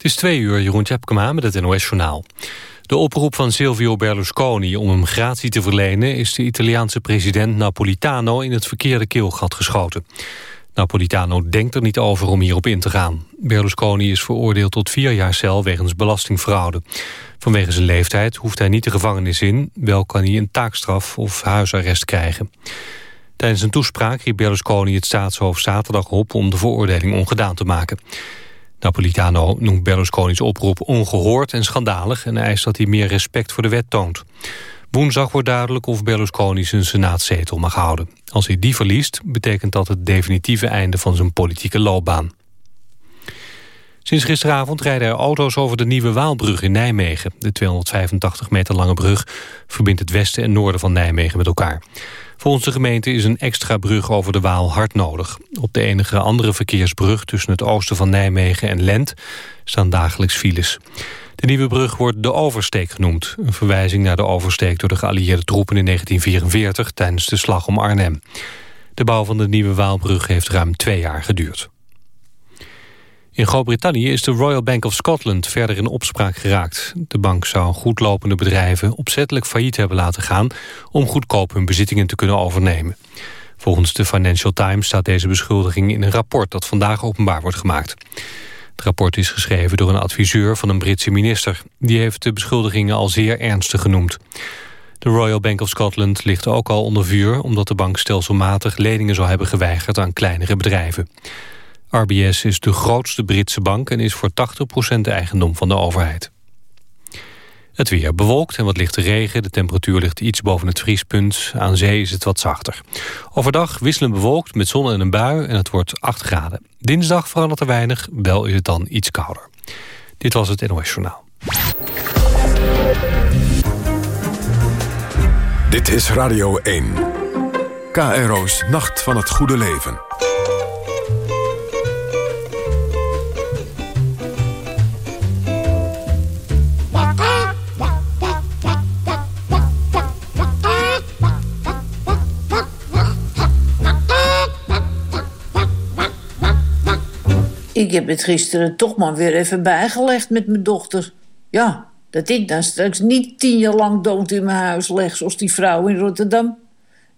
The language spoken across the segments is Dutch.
Het is twee uur, Jeroen Tjepkema met het NOS-journaal. De oproep van Silvio Berlusconi om hem gratie te verlenen... is de Italiaanse president Napolitano in het verkeerde keelgat geschoten. Napolitano denkt er niet over om hierop in te gaan. Berlusconi is veroordeeld tot vier jaar cel wegens belastingfraude. Vanwege zijn leeftijd hoeft hij niet de gevangenis in... wel kan hij een taakstraf of huisarrest krijgen. Tijdens een toespraak riep Berlusconi het staatshoofd zaterdag op... om de veroordeling ongedaan te maken. Napolitano noemt Berlusconi's oproep ongehoord en schandalig... en eist dat hij meer respect voor de wet toont. Woensdag wordt duidelijk of Berlusconi zijn senaatzetel mag houden. Als hij die verliest, betekent dat het definitieve einde van zijn politieke loopbaan. Sinds gisteravond rijden er auto's over de Nieuwe Waalbrug in Nijmegen. De 285 meter lange brug verbindt het westen en noorden van Nijmegen met elkaar. Volgens de gemeente is een extra brug over de Waal hard nodig. Op de enige andere verkeersbrug tussen het oosten van Nijmegen en Lent staan dagelijks files. De nieuwe brug wordt de Oversteek genoemd. Een verwijzing naar de oversteek door de geallieerde troepen in 1944 tijdens de slag om Arnhem. De bouw van de nieuwe Waalbrug heeft ruim twee jaar geduurd. In Groot-Brittannië is de Royal Bank of Scotland verder in opspraak geraakt. De bank zou goedlopende bedrijven opzettelijk failliet hebben laten gaan... om goedkoop hun bezittingen te kunnen overnemen. Volgens de Financial Times staat deze beschuldiging in een rapport... dat vandaag openbaar wordt gemaakt. Het rapport is geschreven door een adviseur van een Britse minister. Die heeft de beschuldigingen al zeer ernstig genoemd. De Royal Bank of Scotland ligt ook al onder vuur... omdat de bank stelselmatig leningen zou hebben geweigerd aan kleinere bedrijven. RBS is de grootste Britse bank en is voor 80% de eigendom van de overheid. Het weer bewolkt en wat lichte regen. De temperatuur ligt iets boven het vriespunt. Aan zee is het wat zachter. Overdag wisselen bewolkt met zon en een bui en het wordt 8 graden. Dinsdag verandert er weinig, wel is het dan iets kouder. Dit was het NOS Journaal. Dit is Radio 1. KRO's Nacht van het Goede Leven. Ik heb het gisteren toch maar weer even bijgelegd met mijn dochter. Ja, dat ik dan straks niet tien jaar lang dood in mijn huis leg... zoals die vrouw in Rotterdam.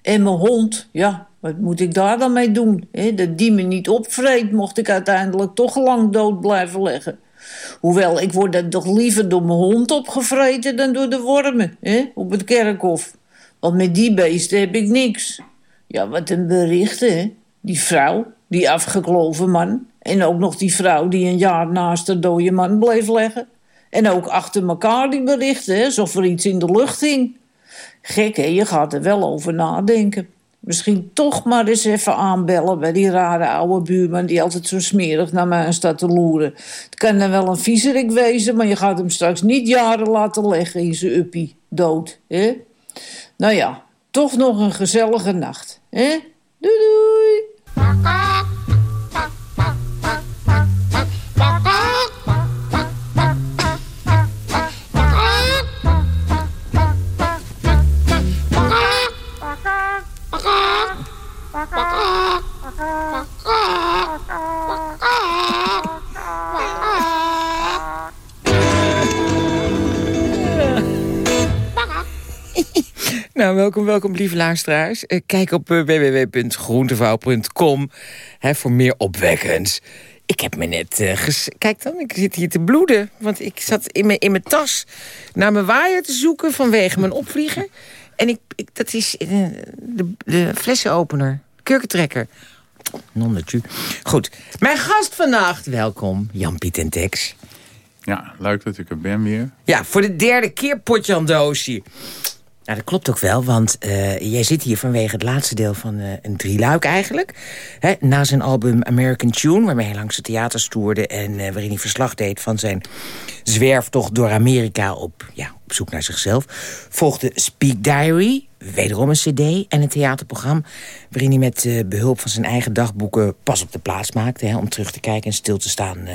En mijn hond, ja, wat moet ik daar dan mee doen? He, dat die me niet opvreet, mocht ik uiteindelijk toch lang dood blijven leggen. Hoewel, ik word dan toch liever door mijn hond opgevreten... dan door de wormen, op het kerkhof. Want met die beesten heb ik niks. Ja, wat een bericht, hè? Die vrouw, die afgekloven man... En ook nog die vrouw die een jaar naast de dode man bleef leggen. En ook achter elkaar die berichten, alsof er iets in de lucht hing. Gek, hè? Je gaat er wel over nadenken. Misschien toch maar eens even aanbellen bij die rare oude buurman... die altijd zo smerig naar mij staat te loeren. Het kan dan wel een viezerik wezen... maar je gaat hem straks niet jaren laten leggen in zijn uppie. Dood, hè? Nou ja, toch nog een gezellige nacht, hè? Doei doei! Nou, welkom, welkom, lieve luisteraars. Eh, kijk op uh, www.groentevouw.com voor meer opwekkends. Ik heb me net... Uh, Kijk dan, ik zit hier te bloeden. Want ik zat in mijn, in mijn tas naar mijn waaier te zoeken vanwege mijn opvlieger. En ik, ik dat is de, de flessenopener, kurkentrekker. Non Goed, mijn gast vannacht, welkom, Jan-Piet en Tex. Ja, leuk dat ik er ben weer. Ja, voor de derde keer Potjan Doosje. Nou, dat klopt ook wel, want uh, jij zit hier vanwege het laatste deel van uh, een drieluik eigenlijk. Hè, na zijn album American Tune, waarmee hij langs de theaters toerde... en uh, waarin hij verslag deed van zijn zwerftocht door Amerika op, ja, op zoek naar zichzelf... volgde Speak Diary, wederom een cd en een theaterprogramma... waarin hij met uh, behulp van zijn eigen dagboeken pas op de plaats maakte... Hè, om terug te kijken en stil te staan uh,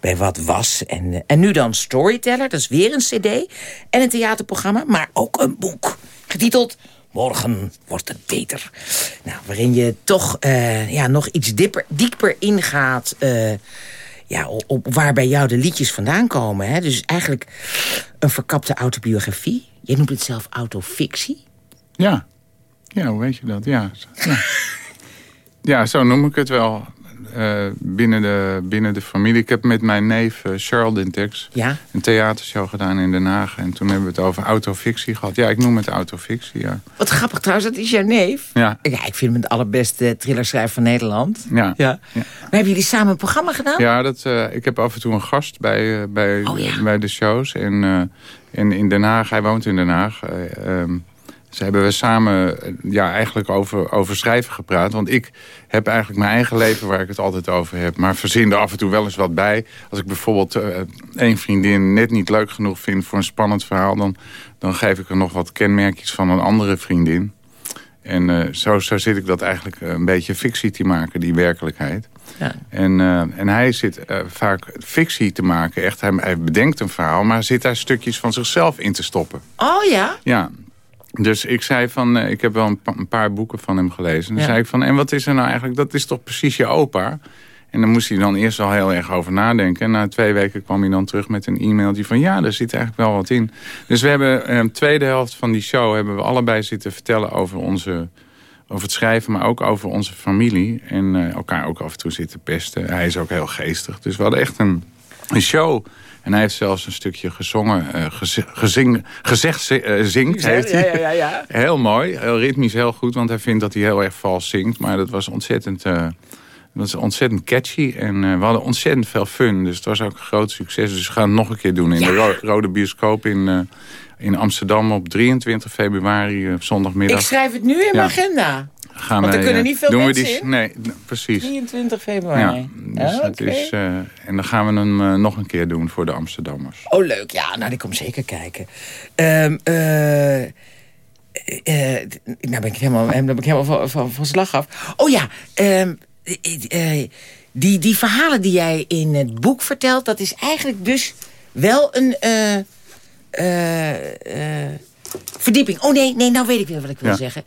bij wat was. En, uh, en nu dan Storyteller, dat is weer een cd en een theaterprogramma... maar ook een boek, getiteld Morgen wordt het beter. Nou, waarin je toch ja, nog iets dieper, dieper ingaat ja, op, waar bij jou de liedjes vandaan komen. Hè? Dus eigenlijk een verkapte autobiografie. Je noemt het zelf autofictie. Ja. Ja, hoe weet je dat? Ja. Ja, ja zo noem ik het wel. Uh, binnen, de, binnen de familie. Ik heb met mijn neef uh, Charles Dintex ja? een theatershow gedaan in Den Haag. En toen hebben we het over autofictie gehad. Ja, ik noem het autofictie, ja. Wat grappig trouwens, dat is jouw neef. Ja. ja ik vind hem de allerbeste thrillerschrijver van Nederland. Ja. ja. Maar hebben jullie samen een programma gedaan? Ja, dat, uh, ik heb af en toe een gast bij, bij, oh, ja. bij de shows. En, en in Den Haag, hij woont in Den Haag... Um, dus hebben we samen ja, eigenlijk over, over schrijven gepraat. Want ik heb eigenlijk mijn eigen leven waar ik het altijd over heb. Maar verzin er af en toe wel eens wat bij. Als ik bijvoorbeeld uh, één vriendin net niet leuk genoeg vind voor een spannend verhaal... dan, dan geef ik er nog wat kenmerkjes van een andere vriendin. En uh, zo, zo zit ik dat eigenlijk een beetje fictie te maken, die werkelijkheid. Ja. En, uh, en hij zit vaak fictie te maken. Echt, hij, hij bedenkt een verhaal, maar zit daar stukjes van zichzelf in te stoppen. Oh ja? Ja, dus ik zei van, uh, ik heb wel een, pa een, paar boeken van hem gelezen. En Ja. zei ik van, en wat is er nou eigenlijk? Dat is toch precies je opa? En dan moest hij dan eerst al heel erg over nadenken. En na twee weken kwam hij dan terug met een e-mailtje van... ja, daar zit eigenlijk wel wat in. Dus we hebben eh, de tweede helft van die show... hebben we allebei zitten vertellen over, onze, over het schrijven... maar ook over onze familie. En eh, elkaar ook af en toe zitten pesten. Hij is ook heel geestig. Dus we hadden echt een, een show... En hij heeft zelfs een stukje gezongen, uh, gezing, gezegd uh, zingt. Heeft ja, hij. ja, ja, ja. Heel mooi, heel ritmisch, heel goed. Want hij vindt dat hij heel erg vals zingt. Maar dat was ontzettend, uh, dat was ontzettend catchy. En we hadden ontzettend veel fun. Dus het was ook een groot succes. Dus we gaan het nog een keer doen in de Ro Rode Bioscoop in, in Amsterdam op 23 februari, op zondagmiddag. Ik schrijf het nu in mijn Ja. agenda. Gaan want er wij, kunnen eh, niet veel doen mensen we die, in. Nee, precies. 23 Ja, februari. dus Ah, het is, eh, en dan gaan we hem eh, nog een keer doen voor de Amsterdammers. Oh, leuk. Ja, nou, ik kom zeker kijken. Ehm eh, eh, nou ben ik helemaal, dan ben ik helemaal van, van, van slag af. Oh ja, ehm, eh, eh, die, die verhalen die jij in het boek vertelt... dat is eigenlijk dus wel een eh, eh, eh, verdieping. Oh nee, nee, nou weet ik weer wat ik wil Ja. zeggen.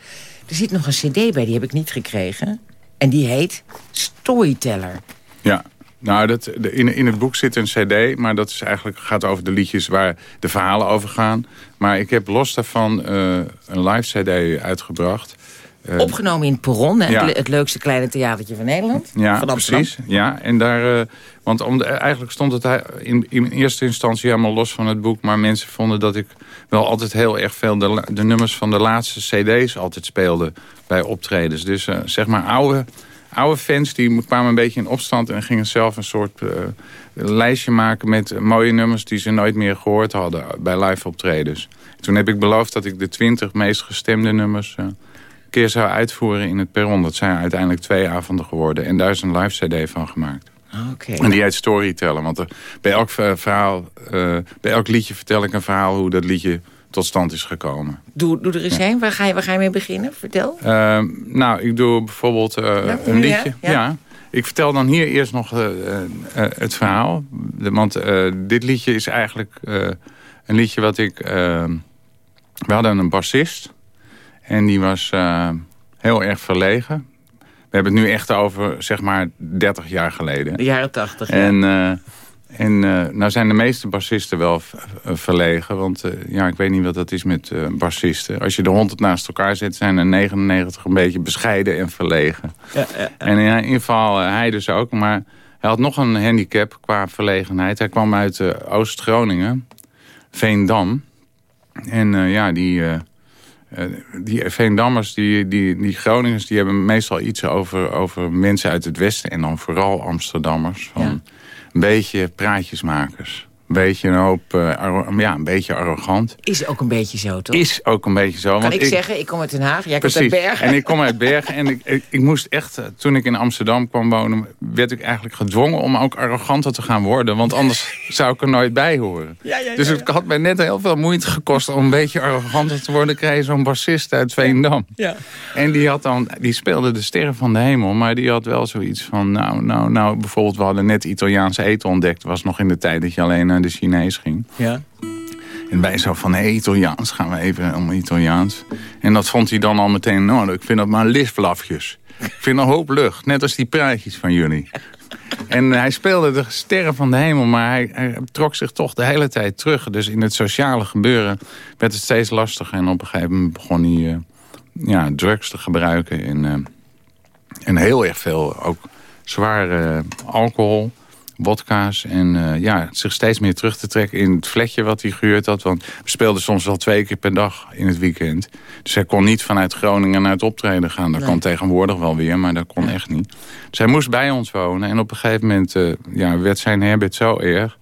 Er zit nog een cd bij, die heb ik niet gekregen. En die heet Storyteller. Ja, nou, dat, de, in, in het boek zit een cd, maar dat is eigenlijk, gaat over de liedjes waar de verhalen over gaan. Maar ik heb los daarvan eh, een live cd uitgebracht. Eh, Opgenomen in het Perron, Ja. het leukste kleine theatertje van Nederland. ja, van Amsterdam. precies. Ja, en daar, eh, want om de, eigenlijk stond het in, in eerste instantie helemaal los van het boek. Maar mensen vonden dat ik wel altijd heel erg veel de, de nummers van de laatste cd's altijd speelde bij optredens. Dus eh, zeg maar oude, oude fans die kwamen een beetje in opstand en gingen zelf een soort lijstje maken met mooie nummers die ze nooit meer gehoord hadden bij live optredens. Toen heb ik beloofd dat ik de twintig meest gestemde nummers keer zou uitvoeren in het perron. Dat zijn uiteindelijk twee avonden geworden. En daar is een live cd van gemaakt. Oké. En die heet Storytellen. Want er, bij elk eh, verhaal, eh, bij elk liedje vertel ik een verhaal hoe dat liedje tot stand is gekomen. Doe, doe er eens een. Waar ga, je, waar ga je mee beginnen? Vertel. Ehm, nou, ik doe bijvoorbeeld eh, Ja, een ja, liedje. ja. Ja. Ik vertel dan hier eerst nog het verhaal. De- want dit liedje is eigenlijk een liedje wat ik... ehm, we hadden een bassist. En die was eh, heel erg verlegen. We hebben het nu echt over, zeg maar, 30 jaar geleden. De jaren tachtig. En, eh, en eh, nou zijn de meeste bassisten wel verlegen. Want ja, ik weet niet wat dat is met bassisten. Als je de honderd naast elkaar zet, zijn er 99 een beetje bescheiden en verlegen. En in ieder geval hij dus ook. Maar hij had nog een handicap qua verlegenheid. Hij kwam uit Oost-Groningen, Veendam. En ja, die... eh, die Veendammers, die, die, die Groningers, die hebben meestal iets over, over mensen uit het Westen. En dan vooral Amsterdammers. Van Ja. Een beetje praatjesmakers. Beetje een hoop, eh, ja, een beetje arrogant. Is ook een beetje zo, toch? Is ook een beetje zo. kan want ik, zeggen, ik kom uit Den Haag, jij komt uit Bergen. En ik kom uit Bergen. En ik, ik, ik moest echt, eh, toen ik in Amsterdam kwam wonen... werd ik eigenlijk gedwongen om ook arroganter te gaan worden. Want anders zou ik er nooit bij horen. Ja, ja, ja, dus het had mij net heel veel moeite gekost... om een beetje arroganter te worden. kreeg zo'n bassist uit Veendam. Ja. En die, had dan, die speelde de sterren van de hemel. Maar die had wel zoiets van... Nou, nou, nou, bijvoorbeeld we hadden net Italiaanse eten ontdekt. was nog in de tijd dat je alleen naar de Chinees ging. Ja. En wij zo van, hé, Italiaans, gaan we even om Italiaans. En dat vond hij dan al meteen, nou, ik vind dat maar listlafjes. Ik vind een hoop lucht, net als die praatjes van jullie. En hij speelde de sterren van de hemel, maar hij, hij, trok zich toch de hele tijd terug. Dus in het sociale gebeuren werd het steeds lastiger. En op een gegeven moment begon hij uh, ja, drugs te gebruiken. En, uh, en heel erg veel, ook zware alcohol wodka's. En uh, ja, zich steeds meer terug te trekken in het vlekje wat hij gehuurd had. Want we speelden soms wel twee keer per dag in het weekend. Dus hij kon niet vanuit Groningen naar het optreden gaan. Dat nee. kan tegenwoordig wel weer, maar dat kon echt niet. Dus hij moest bij ons wonen. En op een gegeven moment uh, ja, werd zijn habit zo erg...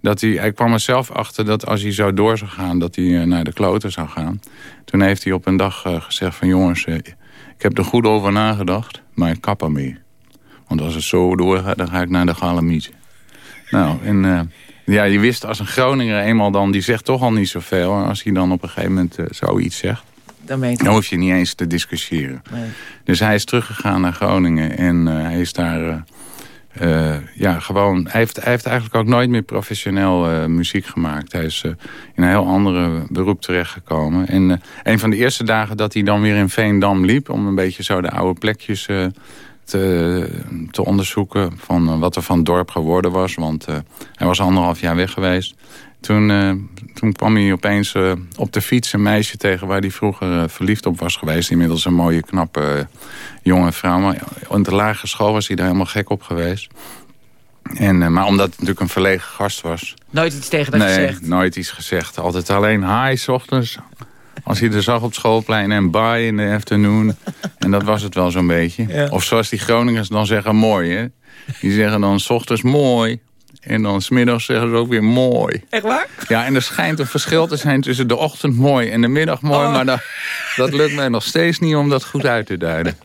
dat hij, hij kwam er zelf achter dat als hij zo door zou gaan... dat hij uh, naar de kloten zou gaan. Toen heeft hij op een dag gezegd van... jongens, ik heb er goed over nagedacht, maar ik kap ermee. Want als het zo doorgaat, dan ga ik naar de Galamiet. Nou, en uh, ja, je wist als een Groninger eenmaal dan... die zegt toch al niet zoveel. En als hij dan op een gegeven moment uh, zoiets zegt... Dan, dan, hoef je niet eens te discussiëren. Nee. Dus hij is teruggegaan naar Groningen. En uh, hij is daar... ja, gewoon... Hij heeft, hij heeft eigenlijk ook nooit meer professioneel muziek gemaakt. Hij is in een heel andere beroep terechtgekomen. En een van de eerste dagen dat hij dan weer in Veendam liep... om een beetje zo de oude plekjes te, te onderzoeken van eh, wat er van het dorp geworden was. Want uh, hij was anderhalf jaar weg geweest. Toen, uh, toen kwam hij opeens uh, op de fiets een meisje tegen... waar hij vroeger verliefd op was geweest. Inmiddels een mooie, knappe jonge vrouw. Maar in de lagere school was hij daar helemaal gek op geweest. En, maar omdat het natuurlijk een verlegen gast was... Nooit iets tegen dat nee, gezegd? nooit iets gezegd. Altijd alleen hi, s ochtends. Als hij er zag op schoolplein en bye in de afternoon. En dat was het wel zo'n beetje. Ja. Of zoals die Groningers dan zeggen, mooi hè. Die zeggen dan s ochtends mooi. En dan smiddags zeggen ze ook weer mooi. Echt waar? Ja, en er schijnt een verschil te zijn tussen de ochtend mooi en de middag mooi. Oh. Maar dat, dat, lukt mij nog steeds niet om dat goed uit te duiden.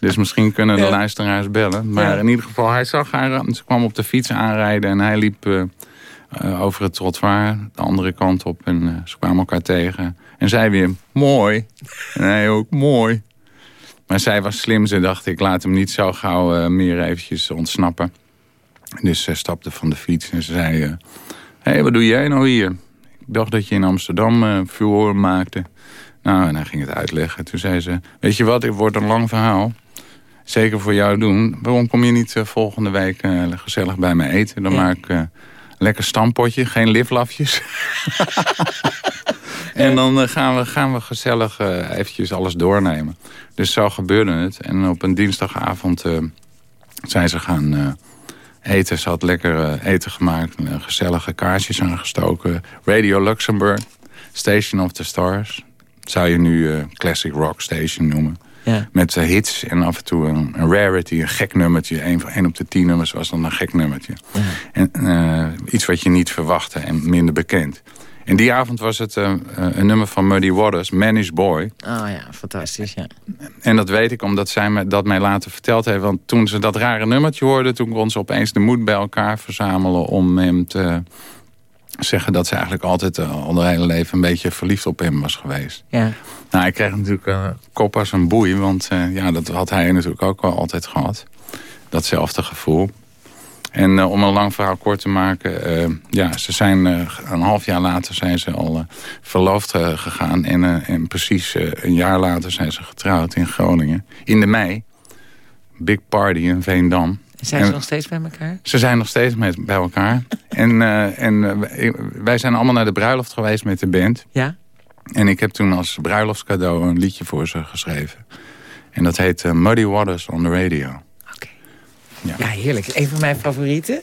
Dus misschien kunnen de ja. luisteraars bellen. Maar ja. in ieder geval, hij zag haar. Ze kwam op de fiets aanrijden en hij liep uh, uh, over het trottoir de andere kant op. En uh, ze kwamen elkaar tegen. En zij weer, mooi. En hij ook, mooi. Maar zij was slim. Ze dacht, ik laat hem niet zo gauw uh, meer eventjes ontsnappen. Dus ze stapte van de fiets en ze zei... Hé, hey, wat doe jij nou hier? Ik dacht dat je in Amsterdam uh, vuur maakte. Nou, en hij ging het uitleggen. Toen zei ze, weet je wat, het wordt een lang verhaal. Zeker voor jou doen. Waarom kom je niet uh, volgende week gezellig bij me eten? Dan ja. maak ik lekker stampotje, geen liflafjes. En dan uh, gaan, we, gaan we gezellig uh, eventjes alles doornemen. Dus zo gebeurde het. En op een dinsdagavond uh, zijn ze gaan eten. Ze had lekker eten gemaakt. gezellige kaarsjes aangestoken. Radio Luxemburg. Station of the Stars. Zou je nu Classic Rock Station noemen. Ja. Met hits en af en toe een, een rarity, een gek nummertje. Een, een op de tien nummers was dan een gek nummertje. Ja. En, iets wat je niet verwachtte en minder bekend. En die avond was het uh, een nummer van Muddy Waters, Manish Boy. Oh ja, fantastisch, ja. En dat weet ik omdat zij me, dat mij later verteld heeft. Want toen ze dat rare nummertje hoorde... toen kon ze opeens de moed bij elkaar verzamelen... om hem te zeggen dat ze eigenlijk altijd uh, al haar hele leven... een beetje verliefd op hem was geweest. Ja. Nou, ik kreeg natuurlijk uh, kop als een boei. Want uh, ja, dat had hij natuurlijk ook wel altijd gehad. Datzelfde gevoel. En uh, om een lang verhaal kort te maken... Uh, ja, ze zijn uh, een half jaar later zijn ze al verloofd gegaan. En, en precies een jaar later zijn ze getrouwd in Groningen. In de mei. Big party in Veendam. Zijn ze en, nog steeds bij elkaar? Ze zijn nog steeds met, bij elkaar. en en wij zijn allemaal naar de bruiloft geweest met de band. Ja? En ik heb toen als bruiloftscadeau een liedje voor ze geschreven. En dat heet Muddy Waters on the Radio. Ja. ja, heerlijk. Een van mijn favorieten.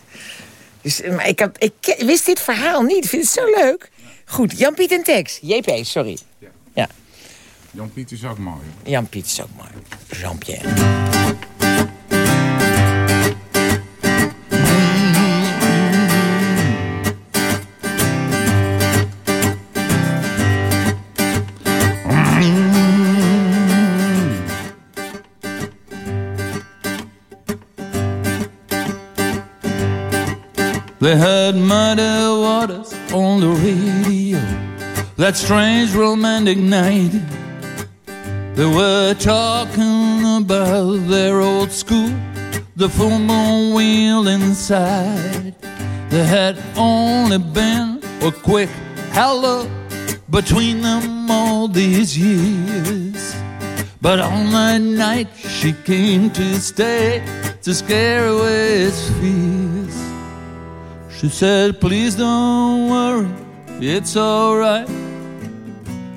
Dus, maar ik, had, ik wist dit verhaal niet. Ik vind het zo leuk. Goed, Jan-Piet en Tex. JP, sorry. Ja. ja. Jan-Piet is ook mooi. Jan-Piet is ook mooi. Jean-Pierre. They heard muddy waters on the radio. That strange romantic night. They were talking about their old school, the full moon wheel inside. There had only been a quick hello between them all these years. But on that night she came to stay to scare away its fears. She said, Please don't worry, it's alright.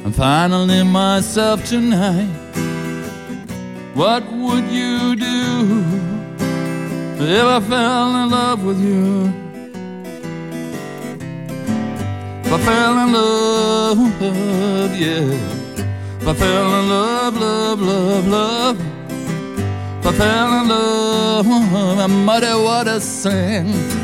I'm finally myself tonight. What would you do if I fell in love with you? If I fell in love, love yeah. If I fell in love, love, love, love. If I fell in love, I'm muddy water sing.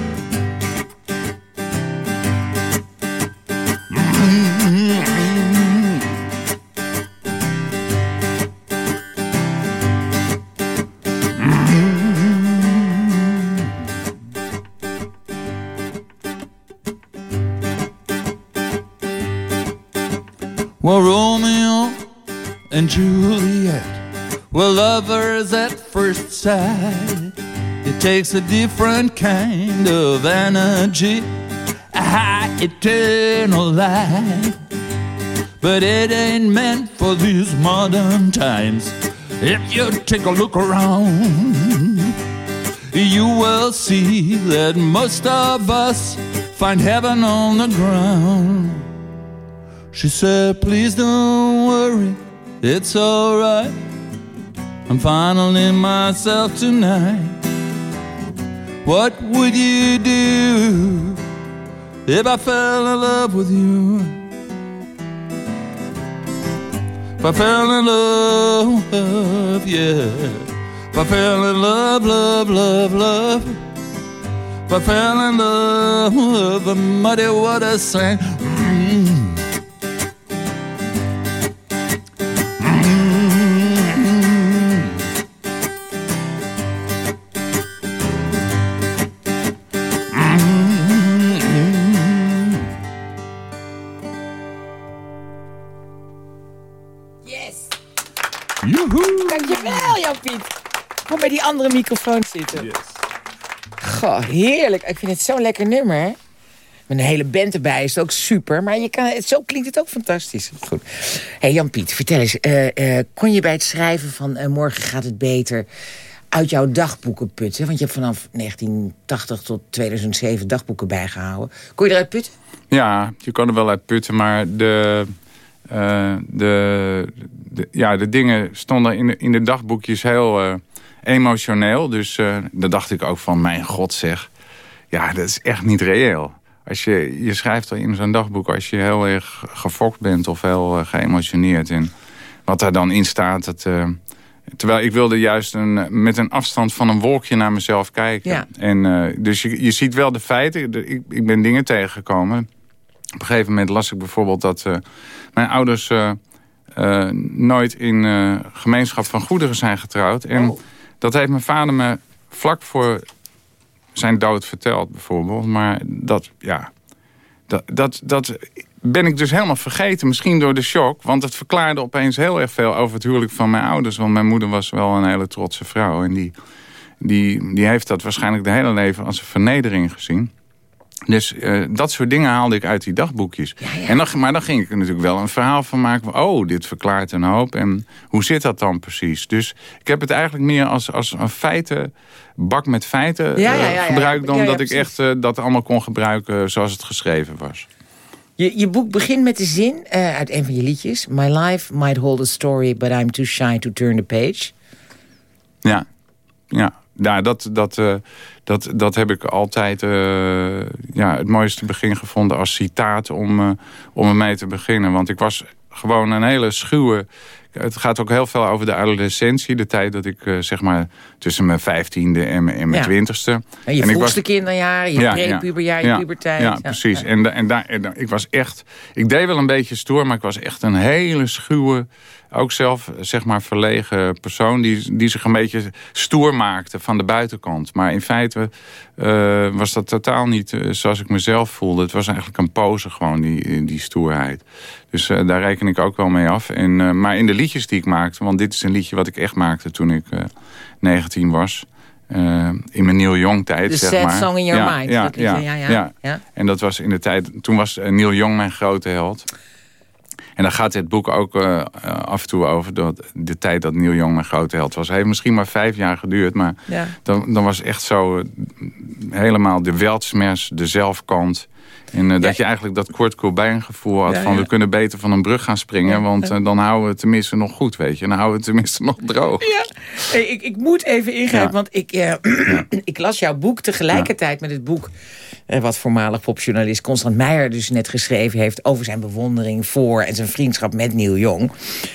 Well, Romeo and Juliet were lovers at first sight. It takes a different kind of energy, eternal life. But it ain't meant for these modern times. If you take a look around, you will see that most of us find heaven on the ground. She said, Please don't worry, it's alright. I'm finally myself tonight. What would you do if I fell in love with you? If I fell in love, yeah. If I fell in love, love, love, love. If I fell in love, the muddy water sang. Mm. Die andere microfoon zitten. Yes. Goh, heerlijk. Ik vind het zo'n lekker nummer. Met een hele band erbij is het ook super. Maar je kan, zo klinkt het ook fantastisch. Goed. hey Jan-Piet, vertel eens. Uh, uh, kon je bij het schrijven van uh, Morgen gaat het beter... uit jouw dagboeken putten? Want je hebt vanaf 1980 tot 2007 dagboeken bijgehouden. Kon je eruit putten? Ja, je kon er wel uit putten. Maar de, de, de, ja, de dingen stonden in de, in de dagboekjes heel emotioneel. Dus uh, daar dacht ik ook van, mijn god zeg. Ja, dat is echt niet reëel. Als je, je schrijft er in zo'n dagboek als je heel erg gefokt bent of heel uh, geëmotioneerd. En wat daar dan in staat, dat, uh, terwijl ik wilde juist een, met een afstand van een wolkje naar mezelf kijken. Ja. En, dus je, je ziet wel de feiten. ik, ik ben dingen tegengekomen. Op een gegeven moment las ik bijvoorbeeld dat mijn ouders nooit in gemeenschap van goederen zijn getrouwd. En oh. Dat heeft mijn vader me vlak voor zijn dood verteld, bijvoorbeeld. Maar dat, ja, dat, dat, dat ben ik dus helemaal vergeten. Misschien door de shock. Want het verklaarde opeens heel erg veel over het huwelijk van mijn ouders. Want mijn moeder was wel een hele trotse vrouw. En die, die, die heeft dat waarschijnlijk de hele leven als een vernedering gezien. Dus uh, dat soort dingen haalde ik uit die dagboekjes. Ja, ja. En dan, maar dan ging ik er natuurlijk wel een verhaal van maken. oh, dit verklaart een hoop. En hoe zit dat dan precies? Dus ik heb het eigenlijk meer als, als een feiten, bak met feiten ja, uh, gebruikt... dan dat ik echt uh, dat allemaal kon gebruiken zoals het geschreven was. Je, je boek begint met de zin uit een van je liedjes. My life might hold a story, but I'm too shy to turn the page. Ja, ja. Ja, dat, dat, uh, dat, dat heb ik altijd uh, ja, het mooiste begin gevonden als citaat om, uh, om ermee te beginnen. Want ik was gewoon een hele schuwe... Het gaat ook heel veel over de adolescentie. De tijd dat ik zeg maar tussen mijn vijftiende en, en mijn twintigste. En je vroegste was... kinderjaar, je ja, prepuberjaar, je puberteit. Ja, precies. En, en, daar, en ik was echt... Ik deed wel een beetje stoer, maar ik was echt een hele schuwe ook zelf zeg maar verlegen persoon... die, die zich een beetje stoer maakte van de buitenkant. Maar in feite uh, was dat totaal niet uh, zoals ik mezelf voelde. Het was eigenlijk een pose gewoon, die, die stoerheid. Dus uh, daar reken ik ook wel mee af. En, maar in de liedjes die ik maakte... want dit is een liedje wat ik echt maakte toen ik 19 was... in mijn Neil Young tijd, The zeg maar. song in your ja, mind. Ja, ja, ja, ja, En dat was in de tijd... Toen was Neil Young mijn grote held. En daar gaat dit boek ook uh, af en toe over. Dat de tijd dat Neil Young een grote held was. Hij heeft misschien maar vijf jaar geduurd. Maar ja. dan, dan was echt zo helemaal de weltsmers, de zelfkant... En uh, dat je eigenlijk dat Kurt Cobain gevoel had van... we kunnen beter van een brug gaan springen... want uh, dan houden we het tenminste nog goed, weet je. Dan houden we het tenminste nog droog. Ja, hey, ik, ik moet even ingrijpen, want ik, uh, ik las jouw boek tegelijkertijd met het boek... wat voormalig popjournalist Constant Meijer dus net geschreven heeft... over zijn bewondering voor en zijn vriendschap met Neil Young.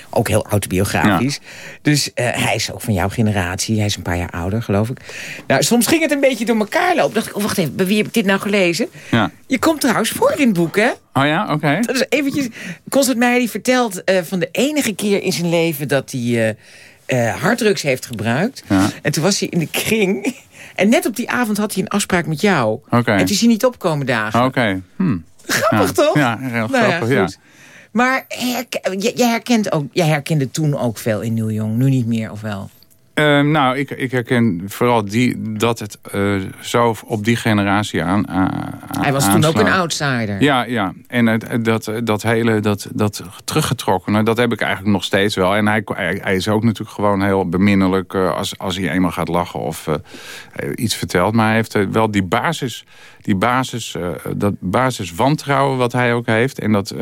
Ook heel autobiografisch. Dus hij is ook van jouw generatie. Hij is een paar jaar ouder, geloof ik. Nou, soms ging het een beetje door elkaar lopen. dacht ik, oh, wacht even, bij wie heb ik dit nou gelezen? Ja. Je komt trouwens voor in het boek, hè? Oh ja, oké. Dat is eventjes... Constant Meijer die vertelt uh, van de enige keer in zijn leven... dat hij uh, uh, harddrugs heeft gebruikt. Ja. En toen was hij in de kring... En net op die avond had hij een afspraak met jou. Oké. Okay. En toen is hij niet opkomen dagen. Oké. Hm. Grappig, ja. toch? Ja, heel nou grappig, ja. Maar jij, herkent ook, jij herkende toen ook veel in New Young. Nu niet meer, of wel? Uh, nou, ik, ik herken vooral die, dat het uh, zo op die generatie aan, aan Hij was toen ook een outsider. Ja, ja. en het, dat, dat hele dat, dat teruggetrokkene, dat heb ik eigenlijk nog steeds wel. En hij, hij, is ook natuurlijk gewoon heel beminnelijk uh, als, als hij eenmaal gaat lachen of iets vertelt. Maar hij heeft wel die basis, die basis, dat basis wantrouwen wat hij ook heeft. En dat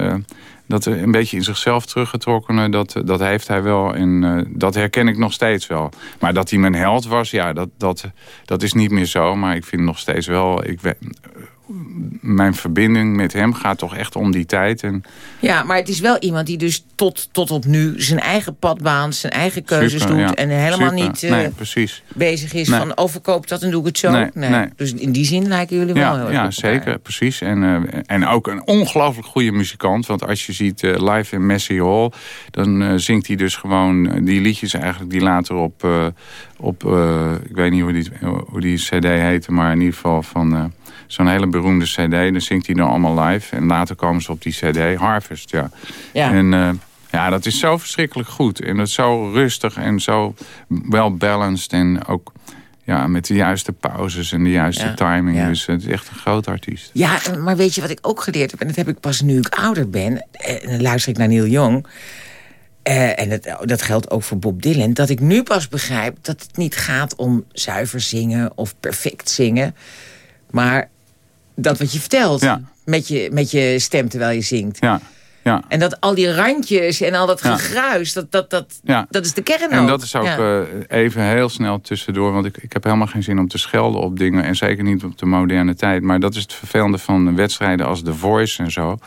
dat een beetje in zichzelf teruggetrokkenen, dat, dat heeft hij wel. En uh, dat herken ik nog steeds wel. Maar dat hij mijn held was, ja, dat, dat, dat is niet meer zo. Maar ik vind nog steeds wel... Ik, mijn verbinding met hem gaat toch echt om die tijd. En... Ja, maar het is wel iemand die dus tot, tot op nu zijn eigen pad baant, zijn eigen keuzes Super, doet. Ja. En helemaal Super. niet uh, nee, precies. bezig is nee. van overkoop dat en doe ik het zo. Nee, nee. Dus in die zin lijken jullie wel heel erg Ja, zeker, precies. En, uh, en ook een ongelooflijk goede muzikant. Want als je ziet uh, live in Messi Hall, dan zingt hij dus gewoon die liedjes eigenlijk die later op, op ik weet niet hoe die, hoe die cd heette, maar in ieder geval van zo'n hele beroemde cd. Dan zingt hij dan allemaal live. En later komen ze op die cd. Harvest, ja. ja. En uh, ja, dat is zo verschrikkelijk goed. En dat is zo rustig en zo wel balanced. En ook ja, met de juiste pauzes en de juiste ja, timing. Ja. Dus het is echt een groot artiest. Ja, maar weet je wat ik ook geleerd heb? En dat heb ik pas nu ik ouder ben. En dan luister ik naar Neil Young... Uh, en het, dat geldt ook voor Bob Dylan. Dat ik nu pas begrijp dat het niet gaat om zuiver zingen of perfect zingen. Maar dat wat je vertelt ja. met, je, met je stem terwijl je zingt. Ja. Ja. En dat al die randjes en al dat gegruis, ja. dat, dat, dat, dat is de kern En ook. dat is ook uh, even heel snel tussendoor. Want ik, ik heb helemaal geen zin om te schelden op dingen. En zeker niet op de moderne tijd. Maar dat is het vervelende van wedstrijden als The Voice en zo.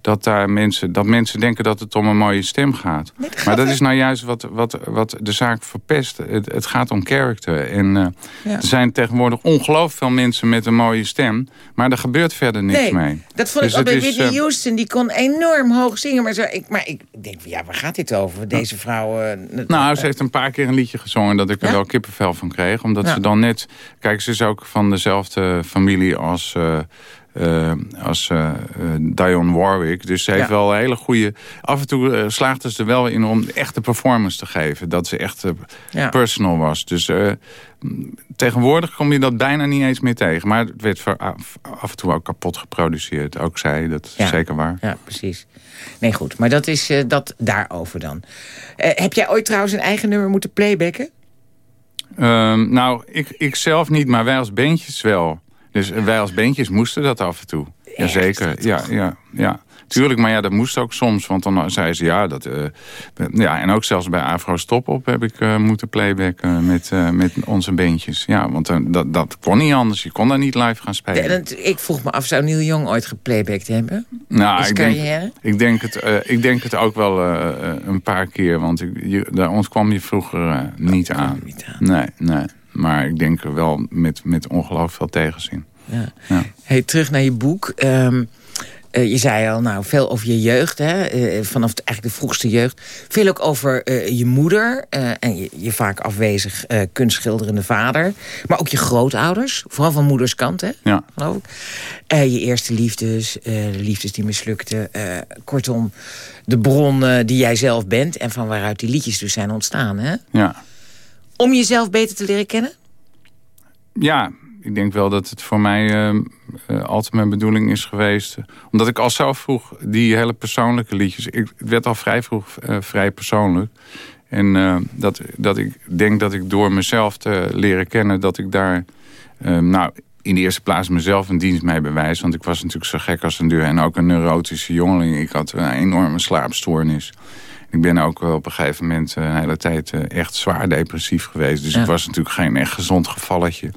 Dat, daar mensen, dat mensen denken dat het om een mooie stem gaat. Nee, dat maar dat is nou juist wat, wat, wat de zaak verpest. Het, het gaat om character. En uh, er zijn tegenwoordig ongelooflijk veel mensen met een mooie stem. Maar er gebeurt verder niks nee, mee. Dat vond Dus ik ook bij Whitney uh, Houston. Die kon enorm hoog zingen. Maar, zo, ik, maar ik denk, van, ja, waar gaat dit over? Deze vrouw... Uh, Nou, ze heeft een paar keer een liedje gezongen dat ik er Ja? wel kippenvel van kreeg. Omdat Ja. ze dan net... Kijk, ze is ook van dezelfde familie als... eh, eh, als eh, eh, Dionne Warwick. Dus ze heeft Ja. wel een hele goede... Af en toe eh, slaagde ze er wel in om echt de performance te geven. Dat ze echt eh, Ja. personal was. Dus eh, tegenwoordig kom je dat bijna niet eens meer tegen. Maar het werd af, af en toe ook kapot geproduceerd. Ook zij, dat is Ja. zeker waar. Ja, precies. Nee, goed. Maar dat is eh, dat daarover dan. Eh, heb jij ooit trouwens een eigen nummer moeten playbacken? Ehm, nou, ik, ik zelf niet, maar wij als bandjes wel. Dus wij als bandjes moesten dat af en toe. Jazeker, ja, ja, ja. Tuurlijk, maar ja, dat moest ook soms. Want dan zei ze ja, dat... eh, ja en ook zelfs bij Afro Stop Op heb ik eh, moeten playbacken met, eh, met onze bandjes. Ja, want dat, dat kon niet anders. Je kon daar niet live gaan spelen. Ik vroeg me af, zou Neil Young ooit geplaybacked hebben? Nou, ik denk, ik, denk het, ik denk het ook wel een paar keer. Want ik, je, daar ontkwam je vroeger eh, niet, aan. niet aan. Nee, nee. Maar ik denk wel met, met ongelooflijk veel tegenzin. Ja. Ja. Hey, terug naar je boek. Ehm, eh, je zei al, nou, veel over je jeugd, hè? eh, vanaf de, eigenlijk de vroegste jeugd. Veel ook over eh, je moeder en je, je vaak afwezig kunstschilderende vader. Maar ook je grootouders, vooral van moeders kant, hè? Ja. geloof ik. Je eerste liefdes, de liefdes die mislukten. kortom, de bron die jij zelf bent en van waaruit die liedjes dus zijn ontstaan. Hè? Ja. Om jezelf beter te leren kennen? Ja, ik denk wel dat het voor mij uh, altijd mijn bedoeling is geweest. omdat ik al zo vroeg die hele persoonlijke liedjes... Ik, werd al vrij vroeg vrij persoonlijk. En dat, dat ik denk dat ik door mezelf te leren kennen... dat ik daar... nou, in de eerste plaats mezelf een dienst mee bewijs. Want ik was natuurlijk zo gek als een deur. En ook een neurotische jongeling. Ik had een enorme slaapstoornis. Ik ben ook op een gegeven moment eh, een hele tijd eh, echt zwaar depressief geweest. Dus ik was natuurlijk geen echt gezond gevalletje.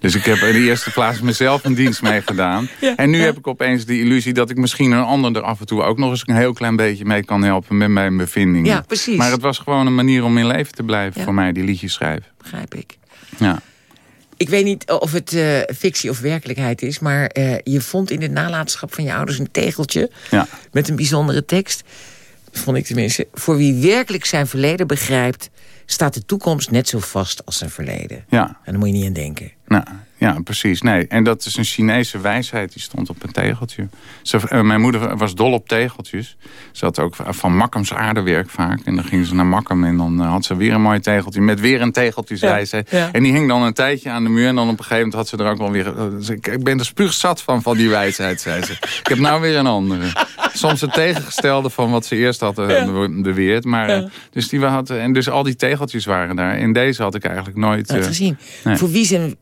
Dus ik heb in de eerste plaats mezelf een dienst meegedaan. En nu heb ik opeens de illusie dat ik misschien een ander er af en toe ook nog eens een heel klein beetje mee kan helpen met mijn bevindingen. Ja, precies. Maar het was gewoon een manier om in leven te blijven voor mij, die liedjes schrijven. Begrijp ik. Ja. Ik weet niet of het uh, fictie of werkelijkheid is... maar je vond in de nalatenschap van je ouders een tegeltje... Ja. met een bijzondere tekst vond ik tenminste... voor wie werkelijk zijn verleden begrijpt... staat de toekomst net zo vast als zijn verleden. Ja. En daar moet je niet aan denken. Nou, ja, precies. Nee. En dat is een Chinese wijsheid, die stond op een tegeltje. Ze, uh, mijn moeder was dol op tegeltjes. Ze had ook van Makkams aardewerk vaak. En dan ging ze naar Makkam en dan uh, had ze weer een mooi tegeltje... met weer een tegeltje, zei ze. En die hing dan een tijdje aan de muur. En dan op een gegeven moment had ze er ook wel weer... Uh, ik, ik, ben er spuugzat van, van die wijsheid, zei ze. Ik heb nou weer een andere. Soms het tegengestelde van wat ze eerst had beweerd. Maar, dus, die had, en dus al die tegeltjes waren daar. En deze had ik eigenlijk nooit... gezien. Nee. Voor wie zijn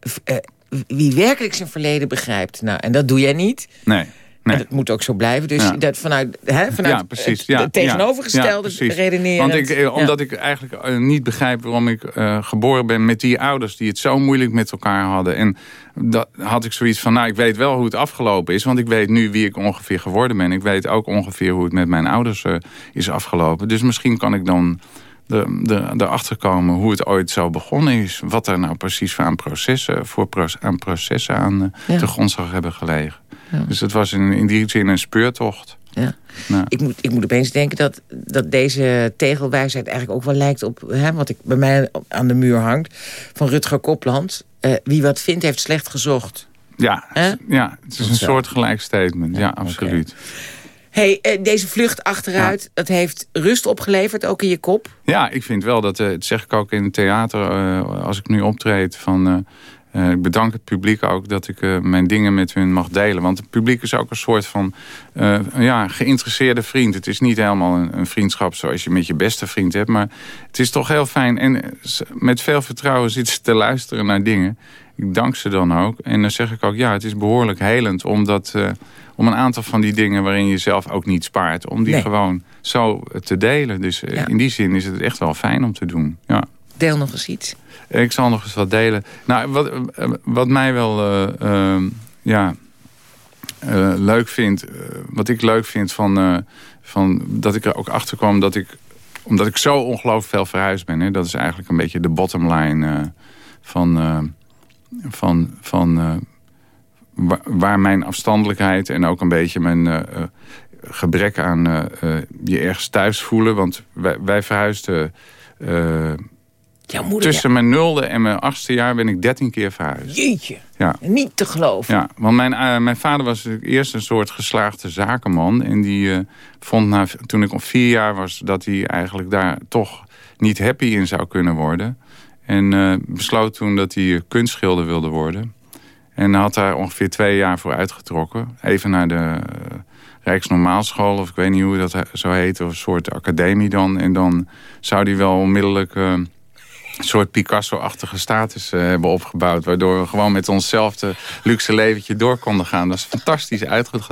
wie werkelijk zijn verleden begrijpt. Nou, en dat doe jij niet. Nee. Nee. En dat moet ook zo blijven. Dus dat vanuit, hè, vanuit ja, precies. Ja, het tegenovergestelde ja, redeneren. Want ik, eh, omdat ik eigenlijk eh, niet begrijp waarom ik uh, geboren ben met die ouders... die het zo moeilijk met elkaar hadden. En dat had ik zoiets van, nou, ik weet wel hoe het afgelopen is. Want ik weet nu wie ik ongeveer geworden ben. Ik weet ook ongeveer hoe het met mijn ouders uh, is afgelopen. Dus misschien kan ik dan de, de, erachter komen hoe het ooit zo begonnen is. Wat er nou precies voor aan processen, voor aan, processen aan ja. de grondslag hebben gelegen. Ja. Dus het was in, in die zin een speurtocht. Ja. Nou. Ik, moet, ik moet opeens denken dat, dat deze tegelwijsheid eigenlijk ook wel lijkt op... Hè, wat ik bij mij aan de muur hangt, van Rutger Kopland. Uh, wie wat vindt, heeft slecht gezocht. Ja, ja het is een soort gelijk statement. Ja, absoluut. Okay. Hey, uh, deze vlucht achteruit, ja. dat heeft rust opgeleverd, ook in je kop? Ja, ik vind wel, dat, uh, dat zeg ik ook in het theater, uh, als ik nu optreed... van ik bedank het publiek ook dat ik mijn dingen met hun mag delen. Want het publiek is ook een soort van ja, geïnteresseerde vriend. Het is niet helemaal een, een, vriendschap zoals je met je beste vriend hebt. Maar het is toch heel fijn. En met veel vertrouwen zitten ze te luisteren naar dingen. Ik dank ze dan ook. En dan zeg ik ook, ja, het is behoorlijk helend... omdat om een aantal van die dingen waarin je zelf ook niet spaart... om die nee. gewoon zo te delen. Dus ja. in die zin is het echt wel fijn om te doen. Ja. Deel nog eens iets. Ik zal nog eens wat delen. Nou, wat, wat mij wel uh, uh, ja, uh, leuk vind... wat ik leuk vind van, van dat ik er ook achter kwam... dat ik, omdat ik zo ongelooflijk veel verhuisd ben... Hè, dat is eigenlijk een beetje de bottom line van... van, van waar mijn afstandelijkheid en ook een beetje mijn uh, gebrek aan uh, je ergens thuis voelen. Want wij, wij verhuisden... Moeder, tussen ja. mijn nulde en mijn achtste jaar ben ik dertien keer verhuisd. Jeetje, ja. niet te geloven. Ja, want mijn, mijn vader was eerst een soort geslaagde zakenman. En die vond na, toen ik al vier jaar was dat hij eigenlijk daar toch niet happy in zou kunnen worden. En besloot toen dat hij kunstschilder wilde worden. En had daar ongeveer twee jaar voor uitgetrokken. Even naar de uh, Rijksnormaalschool, of ik weet niet hoe dat zo heet, of een soort academie dan. En dan zou die wel onmiddellijk uh, een soort Picasso-achtige status hebben opgebouwd. Waardoor we gewoon met onszelfde luxe leventje door konden gaan. Dat is fantastisch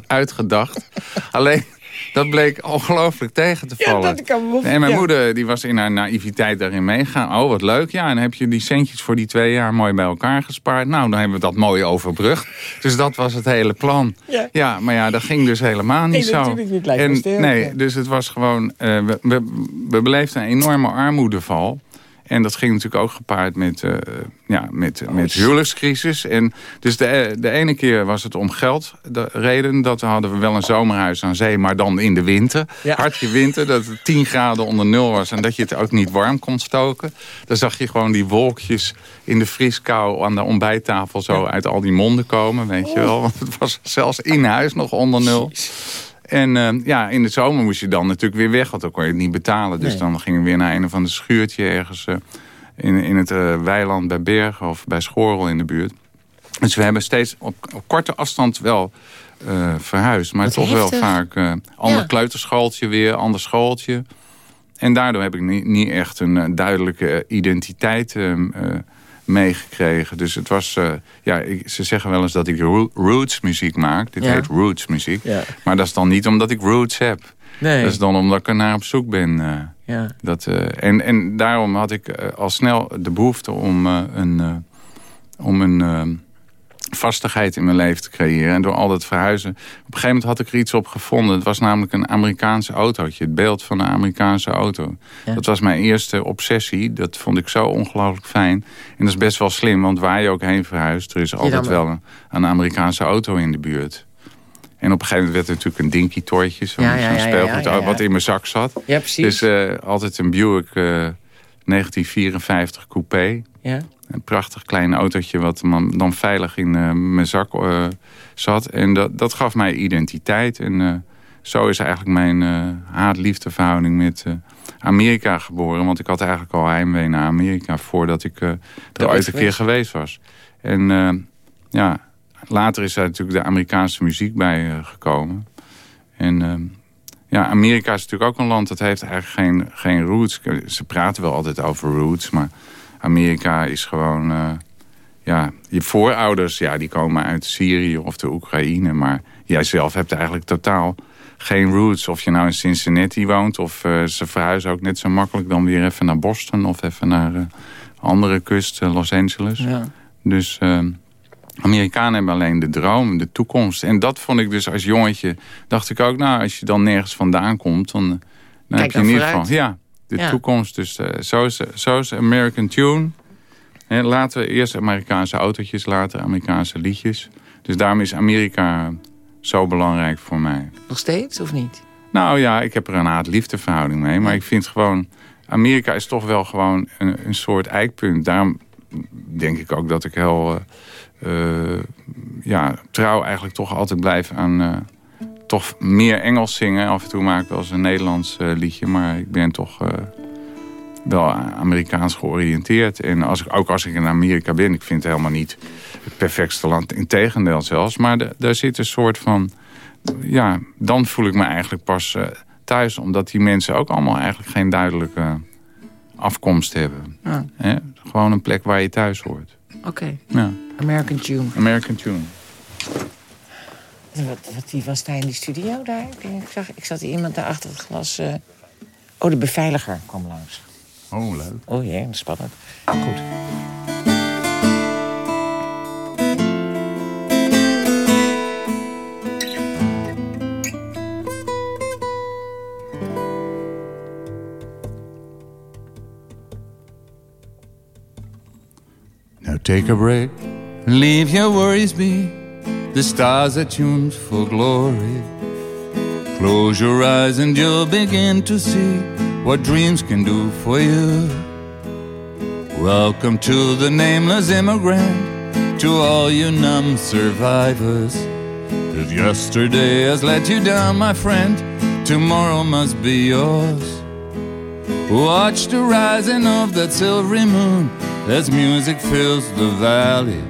uitgedacht. Alleen dat bleek ongelooflijk tegen te vallen. Ja, dat kan wel, en mijn ja. moeder die was in haar naïviteit daarin meegaan. Oh, wat leuk. Ja, en heb je die centjes voor die twee jaar mooi bij elkaar gespaard. Nou, dan hebben we dat mooi overbrugd. Dus dat was het hele plan. Ja, ja maar ja, dat ging dus helemaal niet nee, zo. Natuurlijk niet, lijkt en, nee, dus het was gewoon... Uh, we, we, we beleefden een enorme armoedeval. En dat ging natuurlijk ook gepaard met, uh, ja, met, Oh, met huwelijkscrisis. En dus de, de ene keer was het om geld de reden. Dat hadden we wel een zomerhuis aan zee, maar dan in de winter. Ja. Hartje winter, dat het 10 graden onder nul was. En dat je het ook niet warm kon stoken. Dan zag je gewoon die wolkjes in de vrieskou aan de ontbijttafel... zo uit al die monden komen, weet je wel. Want het was zelfs in huis nog onder nul. En uh, ja, in de zomer moest je dan natuurlijk weer weg, want dan kon je het niet betalen. Dus Nee. dan gingen we weer naar een of ander schuurtje ergens uh, in, in het uh, weiland bij Bergen of bij Schorel in de buurt. Dus we hebben steeds op, op korte afstand wel verhuisd. Maar toch wel vaak ander ja. kleuterschooltje weer, ander schooltje. En daardoor heb ik niet, niet echt een duidelijke identiteit uh, meegekregen. Dus het was, uh, ja, ik, ze zeggen wel eens dat ik roots muziek maak. Dit heet roots muziek. Ja. Maar dat is dan niet omdat ik roots heb. Nee. Dat is dan omdat ik er naar op zoek ben. Uh, ja. dat, uh, en, en daarom had ik al snel de behoefte om een, om een vastigheid in mijn leven te creëren. En door al dat verhuizen... Op een gegeven moment had ik er iets op gevonden. Het was namelijk een Amerikaanse autootje. Het beeld van een Amerikaanse auto. Dat was mijn eerste obsessie. Dat vond ik zo ongelooflijk fijn. En dat is best wel slim, want waar je ook heen verhuist... er is altijd wel een, een Amerikaanse auto in de buurt. En op een gegeven moment werd er natuurlijk een dinky. Zo'n ja, speelgoed wat in mijn zak zat. Ja, precies. Dus uh, altijd een Buick uh, 1954 coupé. Ja. Een prachtig klein autootje wat dan veilig in uh, mijn zak uh, zat. En dat, dat gaf mij identiteit. En uh, zo is eigenlijk mijn haat-liefde verhouding met Amerika geboren. Want ik had eigenlijk al heimwee naar Amerika voordat ik er ooit een keer geweest was. En ja, later is er natuurlijk de Amerikaanse muziek bij gekomen. En ja, Amerika is natuurlijk ook een land dat heeft eigenlijk geen, geen roots. Ze praten wel altijd over roots, maar Amerika is gewoon... Uh, ja, je voorouders, ja, die komen uit Syrië of de Oekraïne. Maar jij zelf hebt eigenlijk totaal geen roots. Of je nou in Cincinnati woont of uh, ze verhuizen ook net zo makkelijk... dan weer even naar Boston of even naar uh, andere kust, Los Angeles. Ja. Dus Amerikanen hebben alleen de droom, de toekomst. En dat vond ik dus als jongetje, dacht ik ook... nou, als je dan nergens vandaan komt, dan, dan heb je in ieder geval... Ja, de toekomst. Dus uh, zo, is, zo is American Tune. En later eerst Amerikaanse autootjes, later Amerikaanse liedjes. Dus daarom is Amerika zo belangrijk voor mij. Nog steeds of niet? Nou ja, ik heb er een haat-liefde verhouding mee. Maar ik vind gewoon... Amerika is toch wel gewoon een, een soort eikpunt. Daarom denk ik ook dat ik heel... Uh, ja, trouw eigenlijk toch altijd blijf aan... Uh, toch meer Engels zingen. Af en toe maak ik wel eens een Nederlands uh, liedje. Maar ik ben toch uh, wel Amerikaans georiënteerd. En als ik, ook als ik in Amerika ben, ik vind het helemaal niet het perfectste land. Integendeel zelfs. Maar daar zit een soort van... Ja, dan voel ik me eigenlijk pas uh, thuis. Omdat die mensen ook allemaal eigenlijk geen duidelijke afkomst hebben. Ja. Gewoon een plek waar je thuis hoort. Oké. Okay. Ja. American Tune. American Tune. Wat, wat, wie was daar in die studio daar? Ik, denk, ik, zag, ik zat iemand daar achter het glas. Uh... Oh, de beveiliger kwam langs. Oh, leuk. Oh jee, spannend. Goed. Now take a break. Leave your worries be. The stars are tuned for glory. Close your eyes and you'll begin to see what dreams can do for you. Welcome to the nameless immigrant, to all you numb survivors. If yesterday has let you down, my friend, tomorrow must be yours. Watch the rising of that silvery moon as music fills the valley.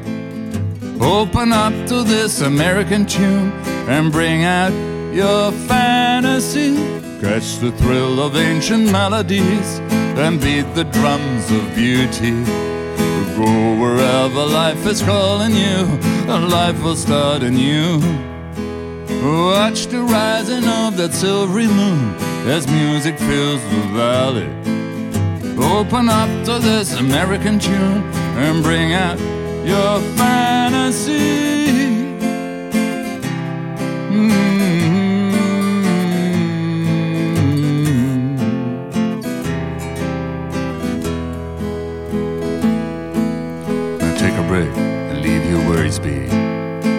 Open up to this American tune and bring out your fantasy. Catch the thrill of ancient melodies and beat the drums of beauty. Go wherever life is calling you, and life will start anew. Watch the rising of that silvery moon as music fills the valley. Open up to this American tune and bring out your fantasy. Mm-hmm. Now take a break and leave your worries be.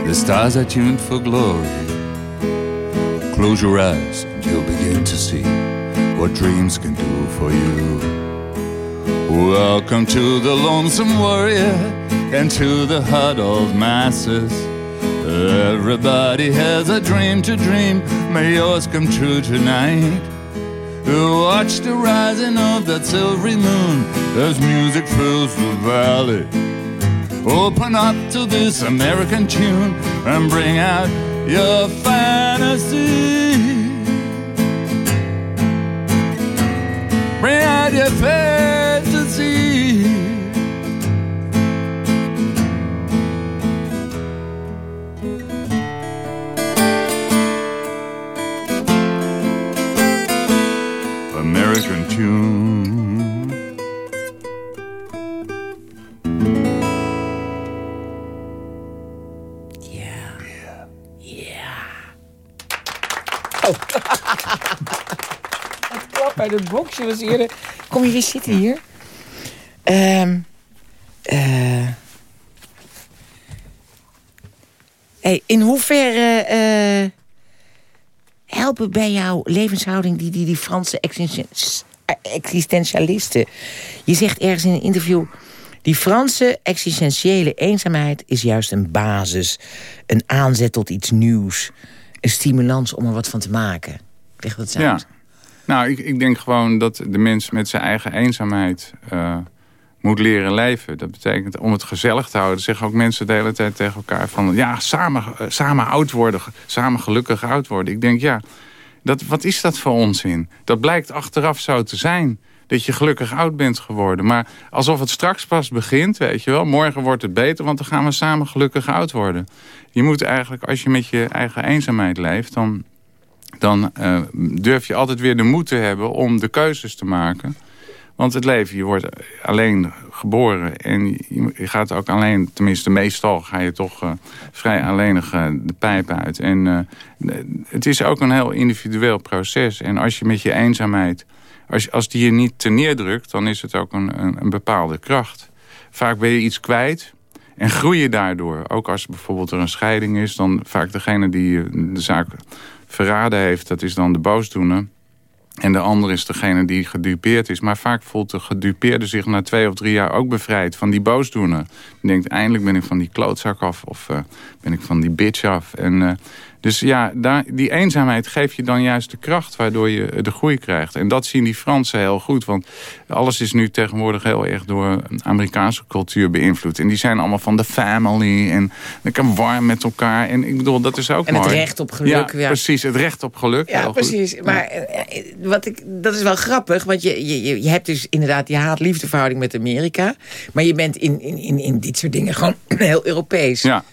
The stars are tuned for glory. Close your eyes and you'll begin to see what dreams can do for you. Welcome to the lonesome warrior and to the huddled masses. Everybody has a dream to dream, may yours come true tonight. Watch the rising of that silvery moon as music fills the valley. Open up to this American tune and bring out your fantasy. Bring out your fantasy. Het boxje was eerder... Kom je weer zitten hier? Ehm eh. hey, in hoeverre eh, helpen bij jouw levenshouding die, die, die Franse existen- existentialisten? Je zegt ergens in een interview... Die Franse existentiële eenzaamheid is juist een basis. Een aanzet tot iets nieuws. Een stimulans om er wat van te maken. Leg dat eens Ja. Nou, ik, ik denk gewoon dat de mens met zijn eigen eenzaamheid eh, moet leren leven. Dat betekent om het gezellig te houden. Zeggen ook mensen de hele tijd tegen elkaar van... ja, samen, eh, samen oud worden, samen gelukkig oud worden. Ik denk, ja, dat, wat is dat voor onzin? Dat blijkt achteraf zo te zijn. Dat je gelukkig oud bent geworden. Maar alsof het straks pas begint, weet je wel. Morgen wordt het beter, want dan gaan we samen gelukkig oud worden. Je moet eigenlijk, als je met je eigen eenzaamheid leeft... dan dan eh, durf je altijd weer de moed te hebben om de keuzes te maken. Want het leven, je wordt alleen geboren en je, gaat ook alleen, tenminste meestal ga je toch eh, vrij alleenig eh, de pijp uit. En het is ook een heel individueel proces. En als je met je eenzaamheid, als, als die je niet te neerdrukt, dan is het ook een, een, een bepaalde kracht. Vaak ben je iets kwijt en groei je daardoor. Ook als bijvoorbeeld er een scheiding is, dan vaak degene die de zaak verraden heeft, dat is dan de boosdoener. En de ander is degene die gedupeerd is. Maar vaak voelt de gedupeerde zich na twee of drie jaar ook bevrijd van die boosdoener. Die denkt, eindelijk ben ik van die klootzak af of eh, ben ik van die bitch af. En, eh, dus ja, daar, die eenzaamheid geeft je dan juist de kracht waardoor je de groei krijgt. En dat zien die Fransen heel goed. Want alles is nu tegenwoordig heel erg door een Amerikaanse cultuur beïnvloed. En die zijn allemaal van de family en lekker warm met elkaar. En ik bedoel, dat is ook En het recht op geluk, ja. precies. Het recht op geluk. Ja, goed. precies. Maar eh, wat ik, dat is wel grappig, want je, je, je- je hebt dus inderdaad die haat-liefdeverhouding met Amerika. Maar je bent in, in, in, in dit soort dingen gewoon heel Europees. Ja.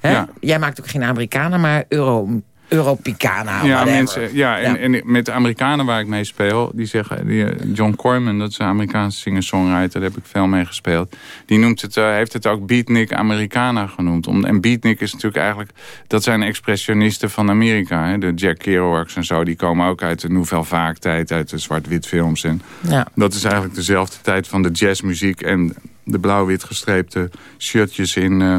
Hè? ja. Jij maakt ook geen Amerikanen, maar Euro, Europicana. Ja, mensen, ja, en, Ja. en met de Amerikanen waar ik mee speel, die zeggen, die, eh, John Corman, dat is een Amerikaanse singer-songwriter, daar heb ik veel mee gespeeld. Die noemt het, eh, heeft het ook Beatnik Americana genoemd. Om, en Beatnik is natuurlijk eigenlijk, dat zijn expressionisten van Amerika. Hè? De Jack Kerouacs en zo, die komen ook uit de Nouvelle Vague-tijd, uit de zwart-wit films. En Ja. dat is eigenlijk dezelfde tijd van de jazzmuziek en de blauw-wit gestreepte shirtjes in eh,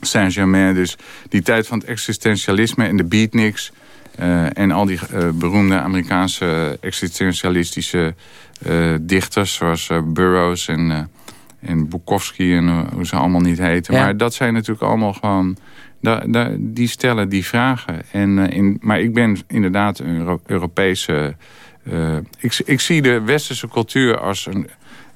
Saint-Germain. Dus die tijd van het existentialisme en de beatniks... eh, en al die eh, beroemde Amerikaanse existentialistische eh, dichters... zoals Burroughs en, en Bukowski en hoe ze allemaal niet heten. Ja. Maar dat zijn natuurlijk allemaal gewoon... da- da- die stellen die vragen. En, in, maar ik ben inderdaad een Euro- Europese... ik, ik zie de westerse cultuur als een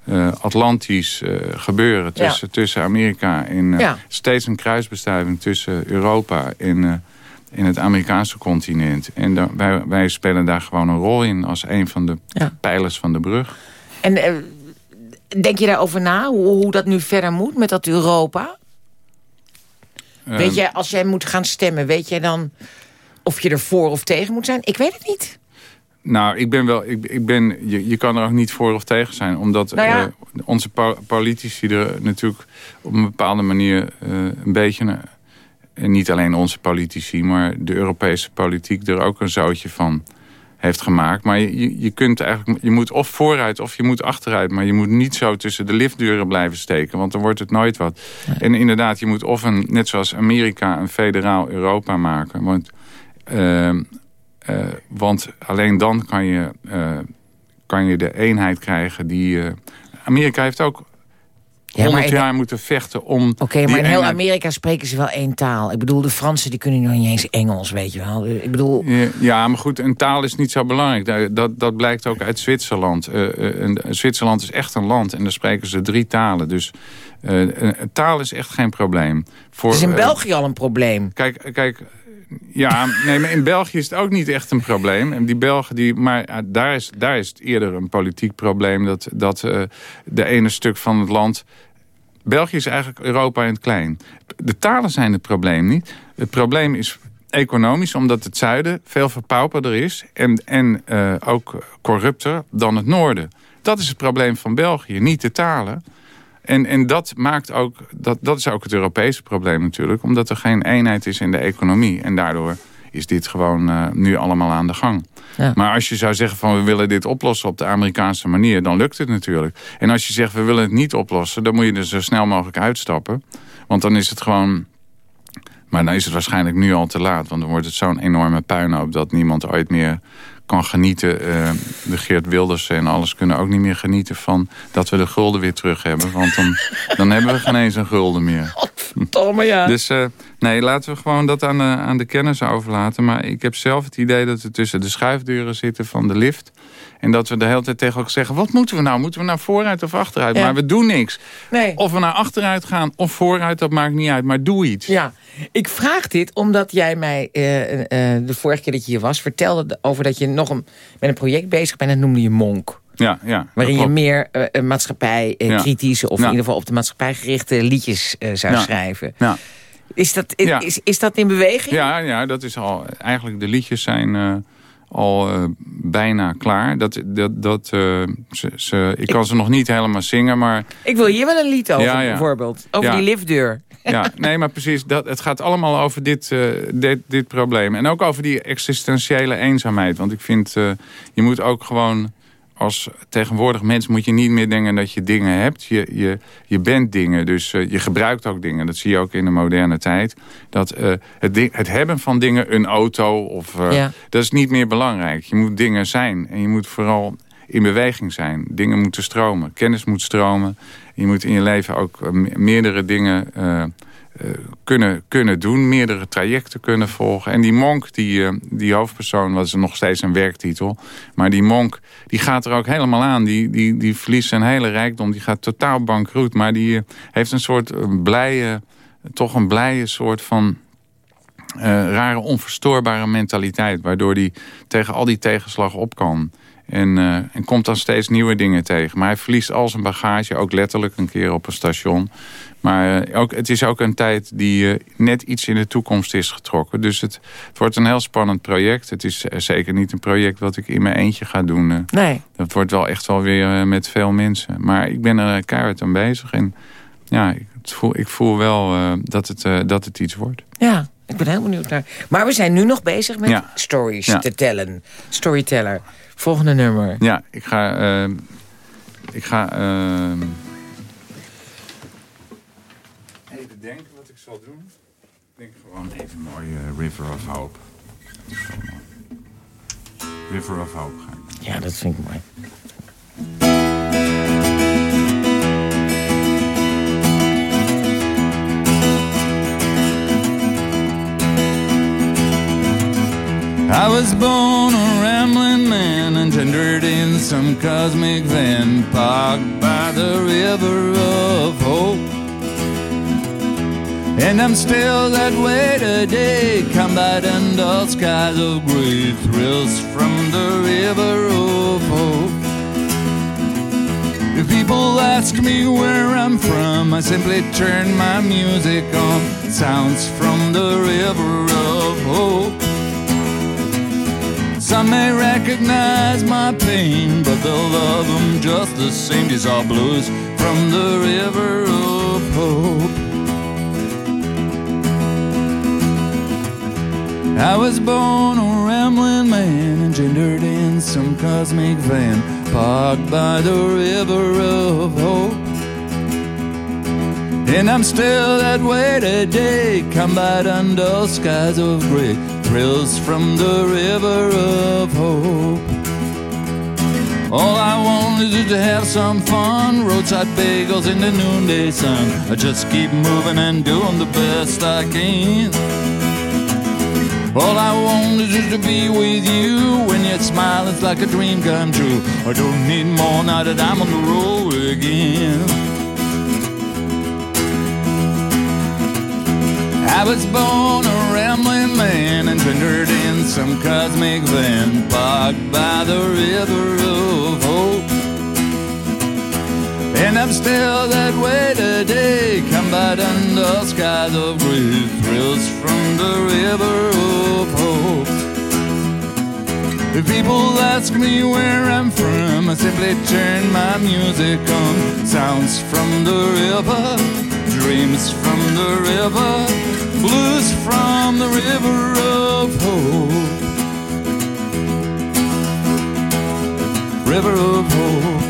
eh, Atlantisch eh, gebeuren tussen, tussen Amerika en eh, Ja. steeds een kruisbestuiving tussen Europa en, en het Amerikaanse continent. En wij, wij spelen daar gewoon een rol in als een van de Ja. pijlers van de brug. En denk je daarover na, hoe, hoe dat nu verder moet met dat Europa? Eh, weet jij, als jij moet gaan stemmen, weet jij dan of je er voor of tegen moet zijn? Ik weet het niet. Nou, ik ben wel. Ik, ik ben, je, je kan er ook niet voor of tegen zijn. Omdat Nou ja. eh, onze po- politici er natuurlijk op een bepaalde manier eh, een beetje. en niet alleen onze politici, maar de Europese politiek er ook een zootje van heeft gemaakt. Maar je, je- kunt eigenlijk. Je moet of vooruit of je moet achteruit. Maar je moet niet zo tussen de liftdeuren blijven steken. Want dan wordt het nooit wat. En inderdaad, je moet of een, net zoals Amerika, een federaal Europa maken. Want. Eh, want alleen dan kan je, eh, kan je de eenheid krijgen die... eh, Amerika heeft ook Ja, maar 100 in- jaar moeten vechten om Oké, maar in heel eenheid- Amerika spreken ze wel één taal. Ik bedoel, de Fransen die kunnen nog niet eens Engels, weet je wel. Ik bedoel, Ja, maar goed, een taal is niet zo belangrijk. Dat, dat, blijkt ook uit Zwitserland. En Zwitserland is echt een land en daar spreken ze drie talen. Dus taal is echt geen probleem. Voor, het is in België al een probleem. Kijk, kijk ja, nee, maar in België is het ook niet echt een probleem. En die Belgen, die, maar daar, is, daar is het eerder een politiek probleem... dat, dat eh, de ene stuk van het land... België is eigenlijk Europa in het klein. De talen zijn het probleem niet. Het probleem is economisch, omdat het zuiden veel verpauperder is... en, en eh, ook corrupter dan het noorden. Dat is het probleem van België, niet de talen... En, en dat, maakt ook, dat, dat is ook het Europese probleem natuurlijk. Omdat er geen eenheid is in de economie. En daardoor is dit gewoon eh, nu allemaal aan de gang. Ja. Maar als je zou zeggen van we willen dit oplossen op de Amerikaanse manier... dan lukt het natuurlijk. En als je zegt we willen het niet oplossen... dan moet je er zo snel mogelijk uitstappen. Want dan is het gewoon... Maar dan is het waarschijnlijk nu al te laat. Want dan wordt het zo'n enorme puinhoop... dat niemand ooit meer kan genieten. Eh, de Geert Wilders en alles kunnen ook niet meer genieten van... dat we de gulden weer terug hebben. Want dan, dan hebben we geen eens een gulden meer. Ja. Dus eh, nee, laten we gewoon dat aan de, aan de kennis overlaten. Maar ik heb zelf het idee dat we tussen de schuifdeuren zitten van de lift. En dat we de hele tijd tegen elkaar zeggen... wat moeten we nou? Moeten we nou vooruit of achteruit? Ja. Maar we doen niks. Nee. Of we naar achteruit gaan of vooruit, dat maakt niet uit. Maar doe iets. Ja, ik vraag dit omdat jij mij eh, eh, de vorige keer dat je hier was... vertelde over dat je nog een, met een project bezig bent... en dat noemde je Monk. Ja, ja, Waarin je meer eh, maatschappij eh, kritische... of in ieder geval op de maatschappij gerichte liedjes eh, zou schrijven. Ja. Is, dat, is, is, is dat in beweging? Ja, ja, dat is al. Eigenlijk de liedjes zijn al bijna klaar. Dat, dat, dat, ze, ze, ik kan ze nog niet helemaal zingen, maar Ik wil hier wel een lied over, Ja, ja. bijvoorbeeld. Over Ja. die liftdeur. ja, nee, maar precies. Dat, het gaat allemaal over dit, dit, dit probleem. En ook over die existentiële eenzaamheid. Want ik vind, je moet ook gewoon... Als tegenwoordig mens moet je niet meer denken dat je dingen hebt. Je, je, je bent dingen, dus eh, je gebruikt ook dingen. Dat zie je ook in de moderne tijd. Dat eh, het, ding, het hebben van dingen, een auto, of, eh, Ja. dat is niet meer belangrijk. Je moet dingen zijn en je moet vooral in beweging zijn. Dingen moeten stromen, kennis moet stromen. Je moet in je leven ook me- meerdere dingen kunnen, kunnen doen. Meerdere trajecten kunnen volgen. En die monk, die, eh, die hoofdpersoon, was nog steeds een werktitel. Maar die monk, die gaat er ook helemaal aan. Die, die, die verliest zijn hele rijkdom. Die gaat totaal bankroet. Maar die eh, heeft een soort eh, blije, toch een blije soort van eh, rare onverstoorbare mentaliteit. Waardoor hij tegen al die tegenslag op kan. En, eh, en komt dan steeds nieuwe dingen tegen. Maar hij verliest al zijn bagage, ook letterlijk een keer op een station. Maar eh, ook, het is ook een tijd die eh, net iets in de toekomst is getrokken. Dus het, het wordt een heel spannend project. Het is zeker niet een project wat ik in mijn eentje ga doen. Nee. dat wordt wel echt wel weer met veel mensen. Maar ik ben er keihard aan bezig. En ja, ik voel, ik voel wel dat, het, dat het iets wordt. Ja, ik ben heel benieuwd naar. Maar we zijn nu nog bezig met Ja. stories Ja. te tellen. Storyteller. Volgende nummer. Ja, ik ga... eh, ik ga... eh, even denken wat ik zal doen. Ik denk gewoon even mooi eh, River of Hope. River of Hope ga ik. Ja, dat vind ik mooi. I was born a rambling man, engendered in some cosmic van, parked by the river of hope. And I'm still that way today, combating dull skies of gray, thrills from the river of hope. If people ask me where I'm from, I simply turn my music on. Sounds from the river of hope. Some may recognize my pain, but they'll love them just the same. These are blues from the river of hope. I was born a rambling man, engendered in some cosmic van, parked by the river of hope. And I'm still that way today, combat under skies of gray, thrills from the river of hope. All I want is to have some fun. Roadside bagels in the noonday sun. I just keep moving and doing the best I can. All I want is just to be with you. When you smile, it's like a dream come true. I don't need more now that I'm on the road again. I was born a rambling man and entered in some cosmic van parked by the river of hope. And I'm still that way today, come by under skies of gray, thrills from the river of hope. If people ask me where I'm from, I simply turn my music on. Sounds from the river, dreams from the river, blues from the river of hope. River of hope.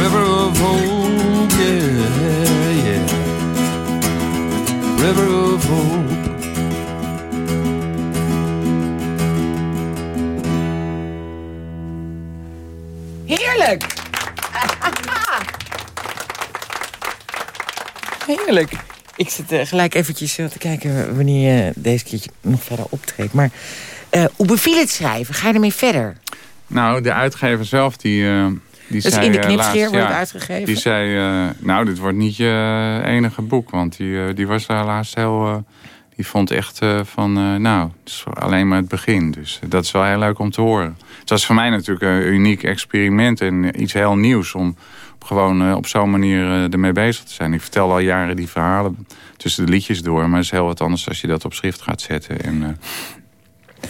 River of hope, yeah, yeah. River of hope. Ik zit eh, gelijk eventjes eh, te kijken wanneer je deze keertje nog verder optreedt. Maar eh, hoe beviel het schrijven? Ga je ermee verder? Nou, de uitgever zelf, die, eh, die Dus zei... in de eh, knipscheer laatst, wordt ja, uitgegeven? Die zei, eh, nou, dit wordt niet je enige boek. Want die, eh, die was daar laatst heel... eh, die vond echt eh, van, eh, nou, het is alleen maar het begin. Dus dat is wel heel leuk om te horen. Het was voor mij natuurlijk een uniek experiment en iets heel nieuws... om gewoon eh, op zo'n manier eh, ermee bezig te zijn. Ik vertel al jaren die verhalen tussen de liedjes door... maar het is heel wat anders als je dat op schrift gaat zetten. En, eh,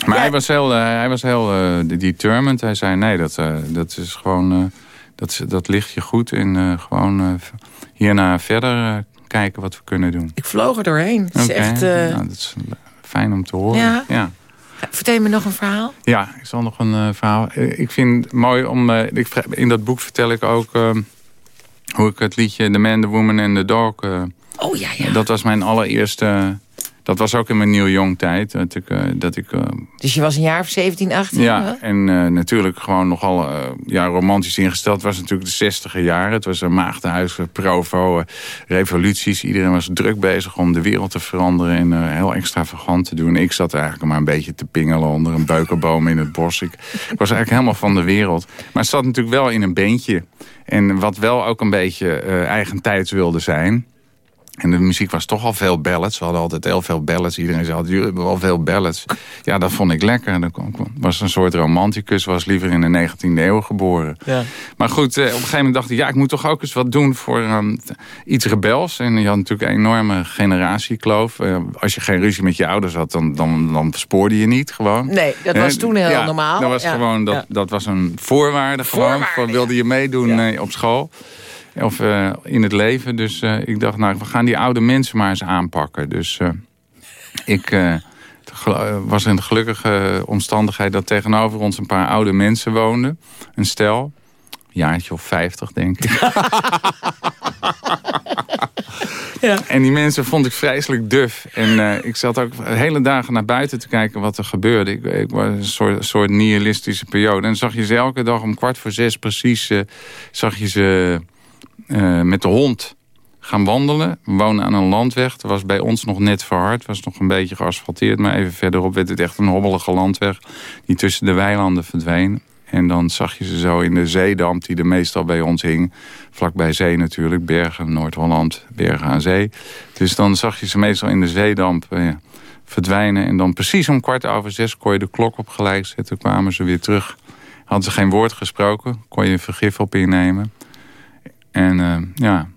maar Ja. hij was heel, hij was heel determined. Hij zei, nee, dat, dat is gewoon... dat, dat ligt je goed. Eh, gewoon hierna verder kijken wat we kunnen doen. Ik vloog er doorheen. Het is echt... nou, dat is fijn om te horen. Ja. ja. Vertel me nog een verhaal. Ja, ik zal nog een verhaal. Ik vind het mooi om. ik, in dat boek vertel ik ook eh, hoe ik het liedje The Man, The Woman and The Dog. eh, Oh ja, ja. Dat was mijn allereerste. Dat was ook in mijn Neil Young tijd. Dat ik, eh, dat ik eh, Dus je was een jaar of 17, 18? ja, hè? en eh, natuurlijk gewoon nogal eh, ja, romantisch ingesteld. Het was natuurlijk de zestiger jaren. Het was een maagdenhuis, provo, revoluties. Iedereen was druk bezig om de wereld te veranderen... en heel extravagant te doen. Ik zat eigenlijk maar een beetje te pingelen onder een beukenboom in het bos. Ik, ik was eigenlijk helemaal van de wereld. Maar het zat natuurlijk wel in een beentje. En wat wel ook een beetje eigen tijds wilde zijn... En de muziek was toch al veel ballads. We hadden altijd heel veel ballads. Iedereen zei altijd, jullie hebben wel veel ballads. Ja, dat vond ik lekker. Dat was een soort romanticus. Was liever in de 19e eeuw geboren. Ja. Maar goed, eh, op een gegeven moment dacht ik... ja, ik moet toch ook eens wat doen voor ehm, iets rebels. En je had natuurlijk een enorme generatiekloof. Eh, als je geen ruzie met je ouders had, dan, dan, dan spoorde je niet gewoon. Nee, dat was toen heel ja, normaal. Dat was, Ja. gewoon, dat, Ja. dat was een voorwaarde. Gewoon, voor, wilde je meedoen Ja. eh, op school. Of eh, in het leven. Dus eh, ik dacht, nou, we gaan die oude mensen maar eens aanpakken. Dus eh, ik was in de gelukkige omstandigheid... dat tegenover ons een paar oude mensen woonden. Een stel. Een jaartje of vijftig, denk ik. Ja. En die mensen vond ik vreselijk duf. En ik zat ook hele dagen naar buiten te kijken wat er gebeurde. Ik, ik was een soort, soort nihilistische periode. En zag je ze elke dag om kwart voor zes precies... zag je ze eh, met de hond gaan wandelen. We woonden aan een landweg. Het was bij ons nog net verhard. Was nog een beetje geasfalteerd. Maar even verderop werd het echt een hobbelige landweg... die tussen de weilanden verdween. En dan zag je ze zo in de zeedamp die er meestal bij ons hing. Vlakbij zee natuurlijk, Bergen, Noord-Holland, Bergen aan Zee. Dus dan zag je ze meestal in de zeedamp eh, verdwijnen. En dan precies om kwart over zes kon je de klok op gelijk zetten. kwamen ze weer terug. Hadden ze geen woord gesproken, kon je vergif op innemen. En eh, ja,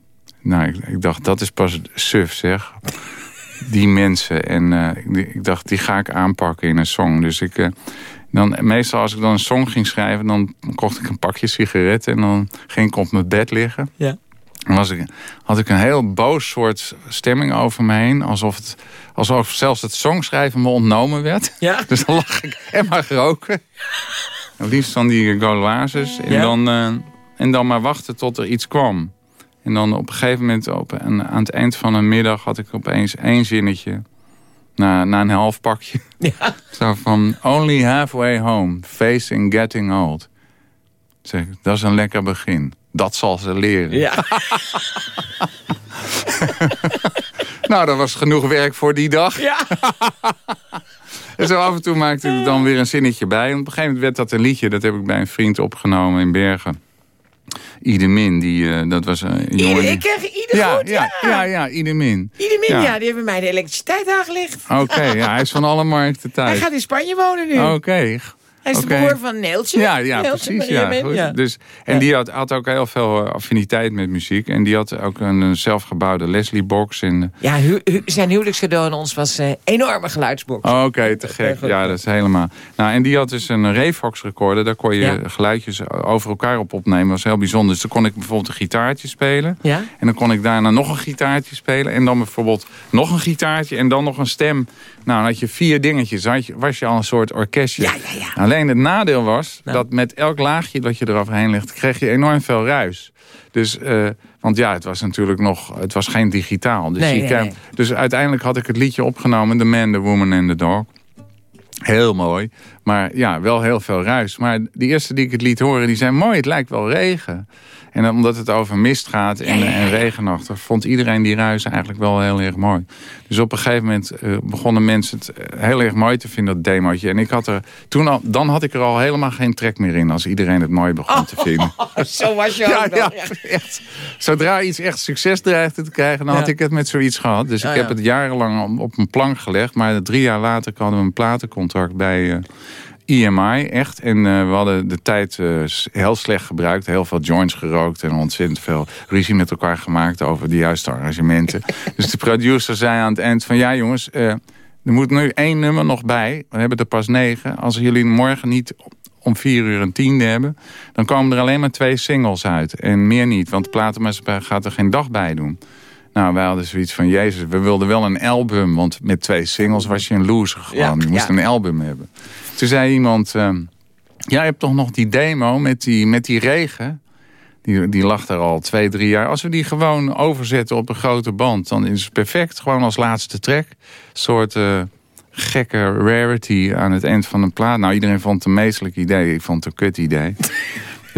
nou, ik, ik dacht, dat is pas suf zeg. Die mensen. En eh, ik, ik dacht, die ga ik aanpakken in een song. Dus ik... eh, dan, meestal als ik dan een song ging schrijven... dan kocht ik een pakje sigaretten... en dan ging ik op mijn bed liggen. Ja. Dan was ik, had ik een heel boos soort stemming over me heen. Alsof, het, alsof zelfs het songschrijven me ontnomen werd. Ja. Dus dan lag ik en maar roken. Liefst van die Gauloises. En, Ja. dan, en dan maar wachten tot er iets kwam. En dan op een gegeven moment op, en aan het eind van een middag had ik opeens één zinnetje. Na, na een half pakje. Ja. Zo van, only halfway home, facing getting old. Zeg, dat is een lekker begin. Dat zal ze leren. Ja. Nou, dat was genoeg werk voor die dag. ja. En zo af en toe maakte ik er dan weer een zinnetje bij. En op een gegeven moment werd dat een liedje. Dat heb ik bij een vriend opgenomen in Bergen. Idemin, die, eh, dat was een jongen... Die- ik krijg ieder ja, goed, ja, ja. ja, ja, Idemin. Ieder min, Ja. ja. die hebben mij de elektriciteit aangelegd. Oké, ja, hij is van alle markten Hij thuis. gaat in Spanje wonen nu. Oké. Hij is de broer van Neeltje. Ja, ja Neeltje precies. Ja. Dus, en die had, had ook heel veel eh, affiniteit met muziek. En die had ook een, een zelfgebouwde Leslie-box. En, Ja, hu- hu- zijn huwelijkscadeau aan ons was een enorme geluidsbox. Oh, Oké, te gek. Ja, dat is helemaal... Nou, en die had dus een Revox recorder. Daar kon je Ja. geluidjes over elkaar op opnemen. Dat was heel bijzonder. Dus dan kon ik bijvoorbeeld een gitaartje spelen. Ja? En dan kon ik daarna nog een gitaartje spelen. En dan bijvoorbeeld nog een gitaartje. En dan nog een stem. Nou, dan had je vier dingetjes. Had je, was je al een soort orkestje. Ja, ja, ja. Alleen het nadeel was Nou. dat met elk laagje dat je eroverheen legt... kreeg je enorm veel ruis. Dus, eh, want ja, het was natuurlijk nog... Het was geen digitaal. Dus, Nee, je nee, kan- nee. dus uiteindelijk had ik het liedje opgenomen. The Man, The Woman and The Dog. Heel mooi. Maar ja, wel heel veel ruis. Maar de eerste die ik het liet horen, die zei... mooi, het lijkt wel regen. En omdat het over mist gaat en, en regenachtig... vond iedereen die ruis eigenlijk wel heel erg mooi. Dus op een gegeven moment eh, begonnen mensen het eh, heel erg mooi te vinden, dat demootje. En ik had er, toen al, dan had ik er al helemaal geen trek meer in... als iedereen het mooi begon te vinden. Zo was je ook ja, echt. Zodra iets echt succes dreigde te krijgen, dan had ik het met zoiets gehad. Dus ik heb het jarenlang op- op een plank gelegd. Maar drie jaar later hadden we een platencontract bij eh EMI, echt. En eh, we hadden de tijd eh, heel slecht gebruikt. Heel veel joints gerookt en ontzettend veel ruzie met elkaar gemaakt over de juiste arrangementen. dus de producer zei aan het eind van, ja jongens... eh, er moet nu één nummer nog bij. We hebben er pas negen. Als jullie morgen niet om vier uur een tiende hebben... dan komen er alleen maar twee singles uit. En meer niet, want de platenmaatschappij gaat er geen dag bij doen. Nou, wij hadden zoiets van... Jezus, we wilden wel een album. Want met twee singles was je een loser gewoon. Ja, je moest ja. een album hebben. Toen zei iemand... ehm, ja, je hebt toch nog die demo met die, met die regen... Die, die lag er al twee, drie jaar. Als we die gewoon overzetten op een grote band... dan is het perfect. Gewoon als laatste track. Een soort eh, gekke rarity aan het eind van een plaat. Nou, iedereen vond het een meestelijk idee. Ik vond het een kut idee.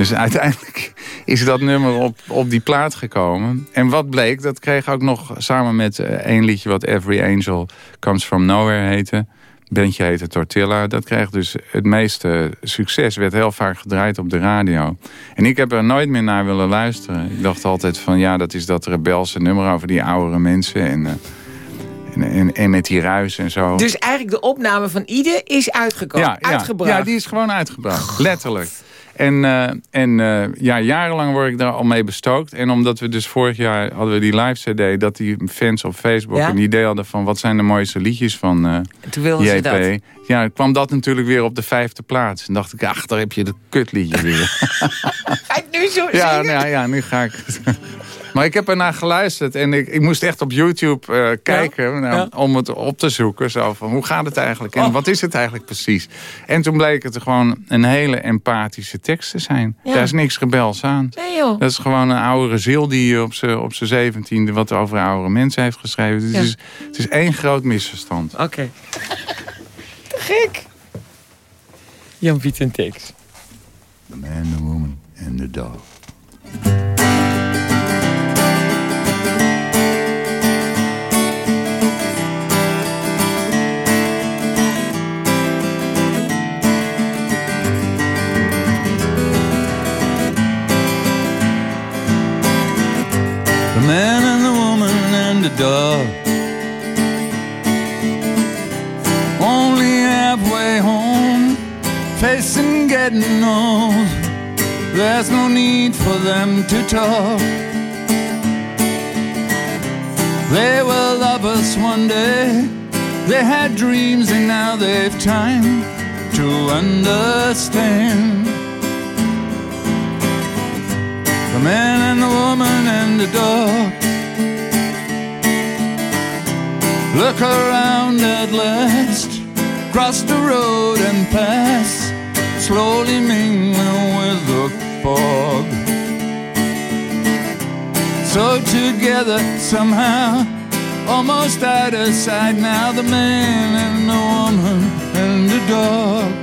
Dus uiteindelijk is dat nummer op, op die plaat gekomen. En wat bleek, dat kreeg ook nog samen met eh, één liedje... wat Every Angel Comes From Nowhere heette. Bandje heette Tortilla. Dat kreeg dus het meeste succes. Werd heel vaak gedraaid op de radio. En ik heb er nooit meer naar willen luisteren. Ik dacht altijd van ja, dat is dat rebelse nummer over die oudere mensen. En, eh, en, en, en met die ruis en zo. Dus eigenlijk de opname van Ide is uitgekomen. Ja, ja. uitgebracht. Ja, die is gewoon uitgebracht. Letterlijk. En, eh, en eh, ja, jarenlang word ik daar al mee bestookt. En omdat we dus vorig jaar hadden we die live cd... dat die fans op Facebook Ja? een idee hadden van... wat zijn de mooiste liedjes van En toen wilden ze dat. Ja, kwam dat natuurlijk weer op de vijfde plaats. En dacht ik, ach, daar heb je de kutliedje weer. Ga het nu zo ja, nou, ja, ja, nu ga ik... Maar ik heb ernaar geluisterd en ik, ik moest echt op YouTube eh, kijken nou, Ja. om het op te zoeken. Zo van, hoe gaat het eigenlijk en Oh. wat is het eigenlijk precies? En toen bleek het gewoon een hele empathische tekst te zijn. Ja. Daar is niks rebels aan. Nee joh. Dat is gewoon een oudere ziel die op zijn op z'n zeventiende wat over oudere mensen heeft geschreven. Het, Ja. is, het is één groot misverstand. Oké. Te gek. Jan Piet en Tex. The man, the woman and the dog. The man and the woman and the dog. Only halfway home, facing getting old. There's no need for them to talk. They were lovers one day. They had dreams and now they've time to understand. The man and the woman and the dog. Look around at last, cross the road and pass, slowly mingling with the fog. So together somehow almost out of sight now. The man and the woman and the dog.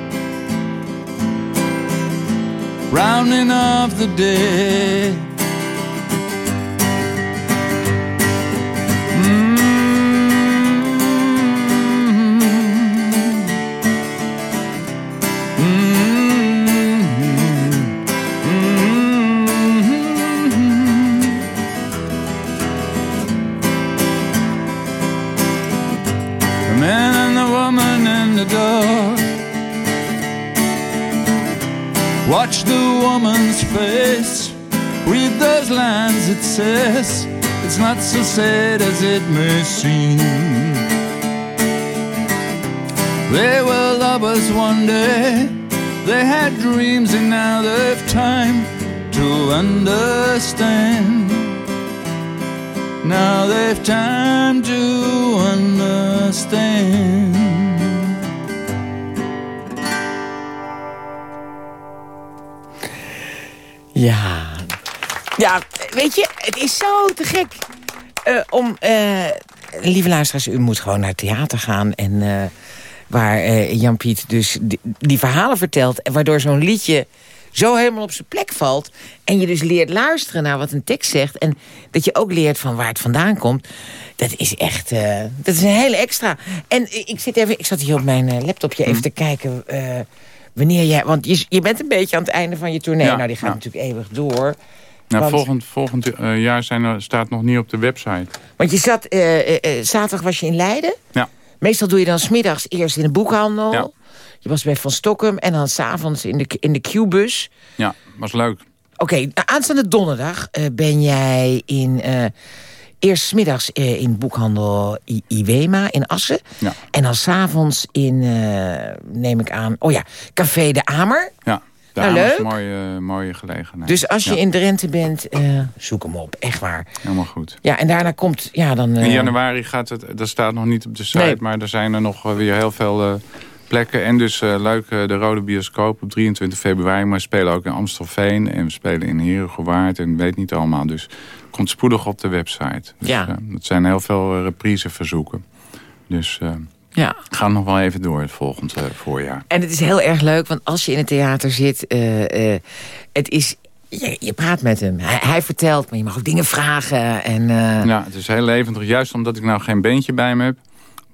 Rounding off the dead. Sad as it may seem. They were lovers one day. They had dreams and now they've time to understand. Now they've time to understand. Ja. Ja, weet je, het is zo te gek. Eh, om, eh, lieve luisteraars, u moet gewoon naar het theater gaan. En eh, waar Jan-Piet dus die, die verhalen vertelt... en waardoor zo'n liedje zo helemaal op zijn plek valt... en je dus leert luisteren naar wat een tekst zegt... en dat je ook leert van waar het vandaan komt... dat is echt dat is een hele extra. En ik, zit even, ik zat hier op mijn laptopje even te kijken... wanneer jij... want je, je bent een beetje aan het einde van je tournee. Ja, nou, die gaat ja. natuurlijk eeuwig door... Nou, volgend volgend eh, jaar zijn er, staat nog niet op de website. Want je zat, eh, eh, zaterdag was je in Leiden. Ja. Meestal doe je dan smiddags eerst in de boekhandel. Ja. Je was bij Van Stokkum en dan s'avonds in de, in de Q-bus. Ja, was leuk. Oké, nou, aanstaande donderdag ben jij in... eerst smiddags in boekhandel I- Iwema in Assen. Ja. En dan s'avonds in, neem ik aan... Oh ja, Café de Amer. Ja, Nou, leuk. een mooie, mooie gelegenheid. Dus als je Ja, in Drenthe bent, eh, zoek hem op. Echt waar. Helemaal goed. Ja, en daarna komt... Ja, dan, eh, In januari gaat het, dat staat nog niet op de site, Nee. maar er zijn er nog eh, weer heel veel eh, plekken. En dus eh, leuk, eh, de Rode Bioscoop op 23 februari. Maar we spelen ook in Amstelveen en we spelen in Herengewaard en weet niet allemaal. Dus komt spoedig op de website. Dus, Ja. eh, het zijn heel veel eh, repriseverzoeken. Dus eh ja. ga nog wel even door het volgende eh, voorjaar. En het is heel erg leuk, want als je in het theater zit... eh, eh, het is... Je, je praat met hem. Hij, hij vertelt, maar je mag ook dingen vragen. En, Ja, het is heel levendig. Juist omdat ik nou geen beentje bij me heb...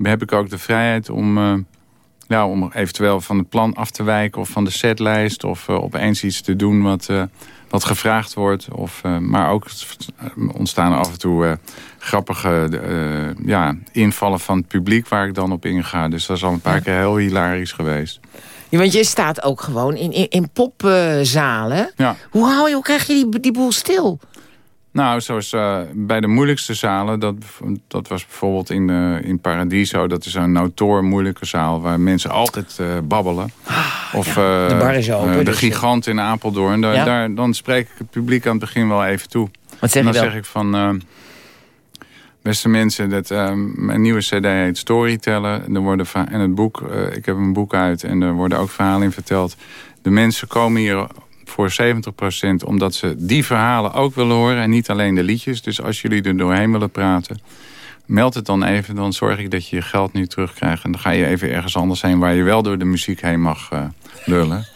heb ik ook de vrijheid om, ja, om eventueel van het plan af te wijken... of van de setlijst of eh, opeens iets te doen wat, eh, wat gevraagd wordt. Of, eh, maar ook ontstaan af en toe grappige ja, invallen van het publiek... waar ik dan op inga. Dus dat is al een paar keer heel hilarisch geweest. ja, want je staat ook gewoon in, in, in popzalen. Ja. Hoe, hou je, hoe krijg je die, die boel stil? Nou, zoals eh, bij de moeilijkste zalen, dat, dat was bijvoorbeeld in, eh, in Paradiso. Dat is een notoor moeilijke zaal waar mensen altijd eh, babbelen. of Ah, de eh, bar is open, de dus, gigant in Apeldoorn. Daar, Ja. daar, dan spreek ik het publiek aan het begin wel even toe. Wat zeg en je dan zeg ik van... beste mensen, dat, mijn nieuwe cd heet Storyteller. En, er worden en het boek, ik heb een boek uit en er worden ook verhalen in verteld. De mensen komen hier voor 70% omdat ze die verhalen ook willen horen... en niet alleen de liedjes. Dus als jullie er doorheen willen praten... meld het dan even, dan zorg ik dat je je geld nu terugkrijgt. En dan ga je even ergens anders heen... waar je wel door de muziek heen mag eh, lullen.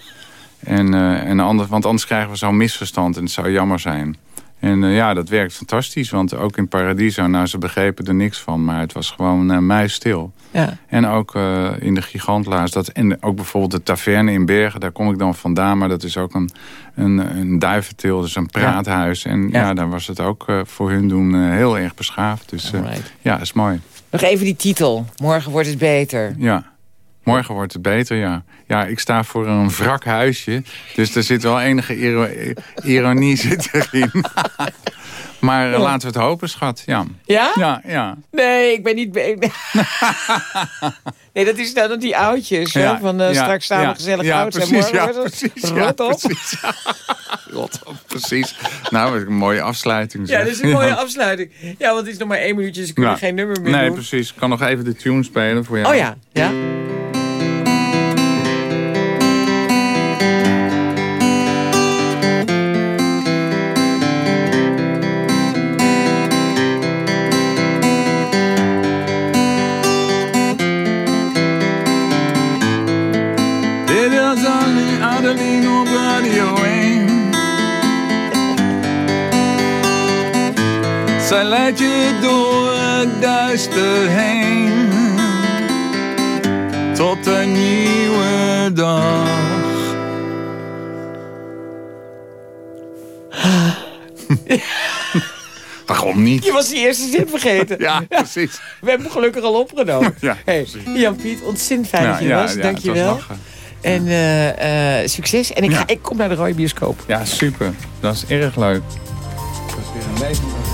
En, eh, en anders, want anders krijgen we zo'n misverstand en het zou jammer zijn. En eh, ja, dat werkt fantastisch, want ook in Paradiso... nou, ze begrepen er niks van, maar het was gewoon uh, muisstil. Ja. En ook uh, in de Gigantlaars. Dat, en ook bijvoorbeeld de taverne in Bergen, daar kom ik dan vandaan. Maar dat is ook een, een, een duiventil, dus een praathuis. Ja. En ja. ja. daar was het ook uh, voor hun doen uh, heel erg beschaafd. Dus ja, is mooi. Nog even die titel. Morgen wordt het beter. Ja. Morgen wordt het beter, ja. Ja, ik sta voor een wrak huisje. Dus er zit wel enige iro ironie zit erin. maar uh, laten we het hopen, schat. Ja? Ja? Ja, ja. Nee, ik ben niet... nee, dat is nou die oudjes. Ja, van uh, ja, straks ja, gezellig ja, oud. Precies, morgen ja, precies, rot op. Precies, rot op, precies. Nou, een mooie afsluiting. Zeg. Ja, dat is een mooie afsluiting. Ja, want het is nog maar één minuutje, dus kunnen geen nummer meer nee, doen. precies. Ik kan nog even de tune spelen voor jou. Oh ja, ja. Zij leidt je door het duister heen. Tot een nieuwe dag. Waarom niet? Je was die eerste zin vergeten. Ja, precies. We hebben hem gelukkig al opgenomen. Ja, hey, Jan-Piet, ontzettend fijn dat je er was. Dank het je wel. En eh, eh, succes. En ik, ga, Ja. ik kom naar de Rode Bioscoop. Ja, super. Dat is erg leuk. Dat is weer een leven.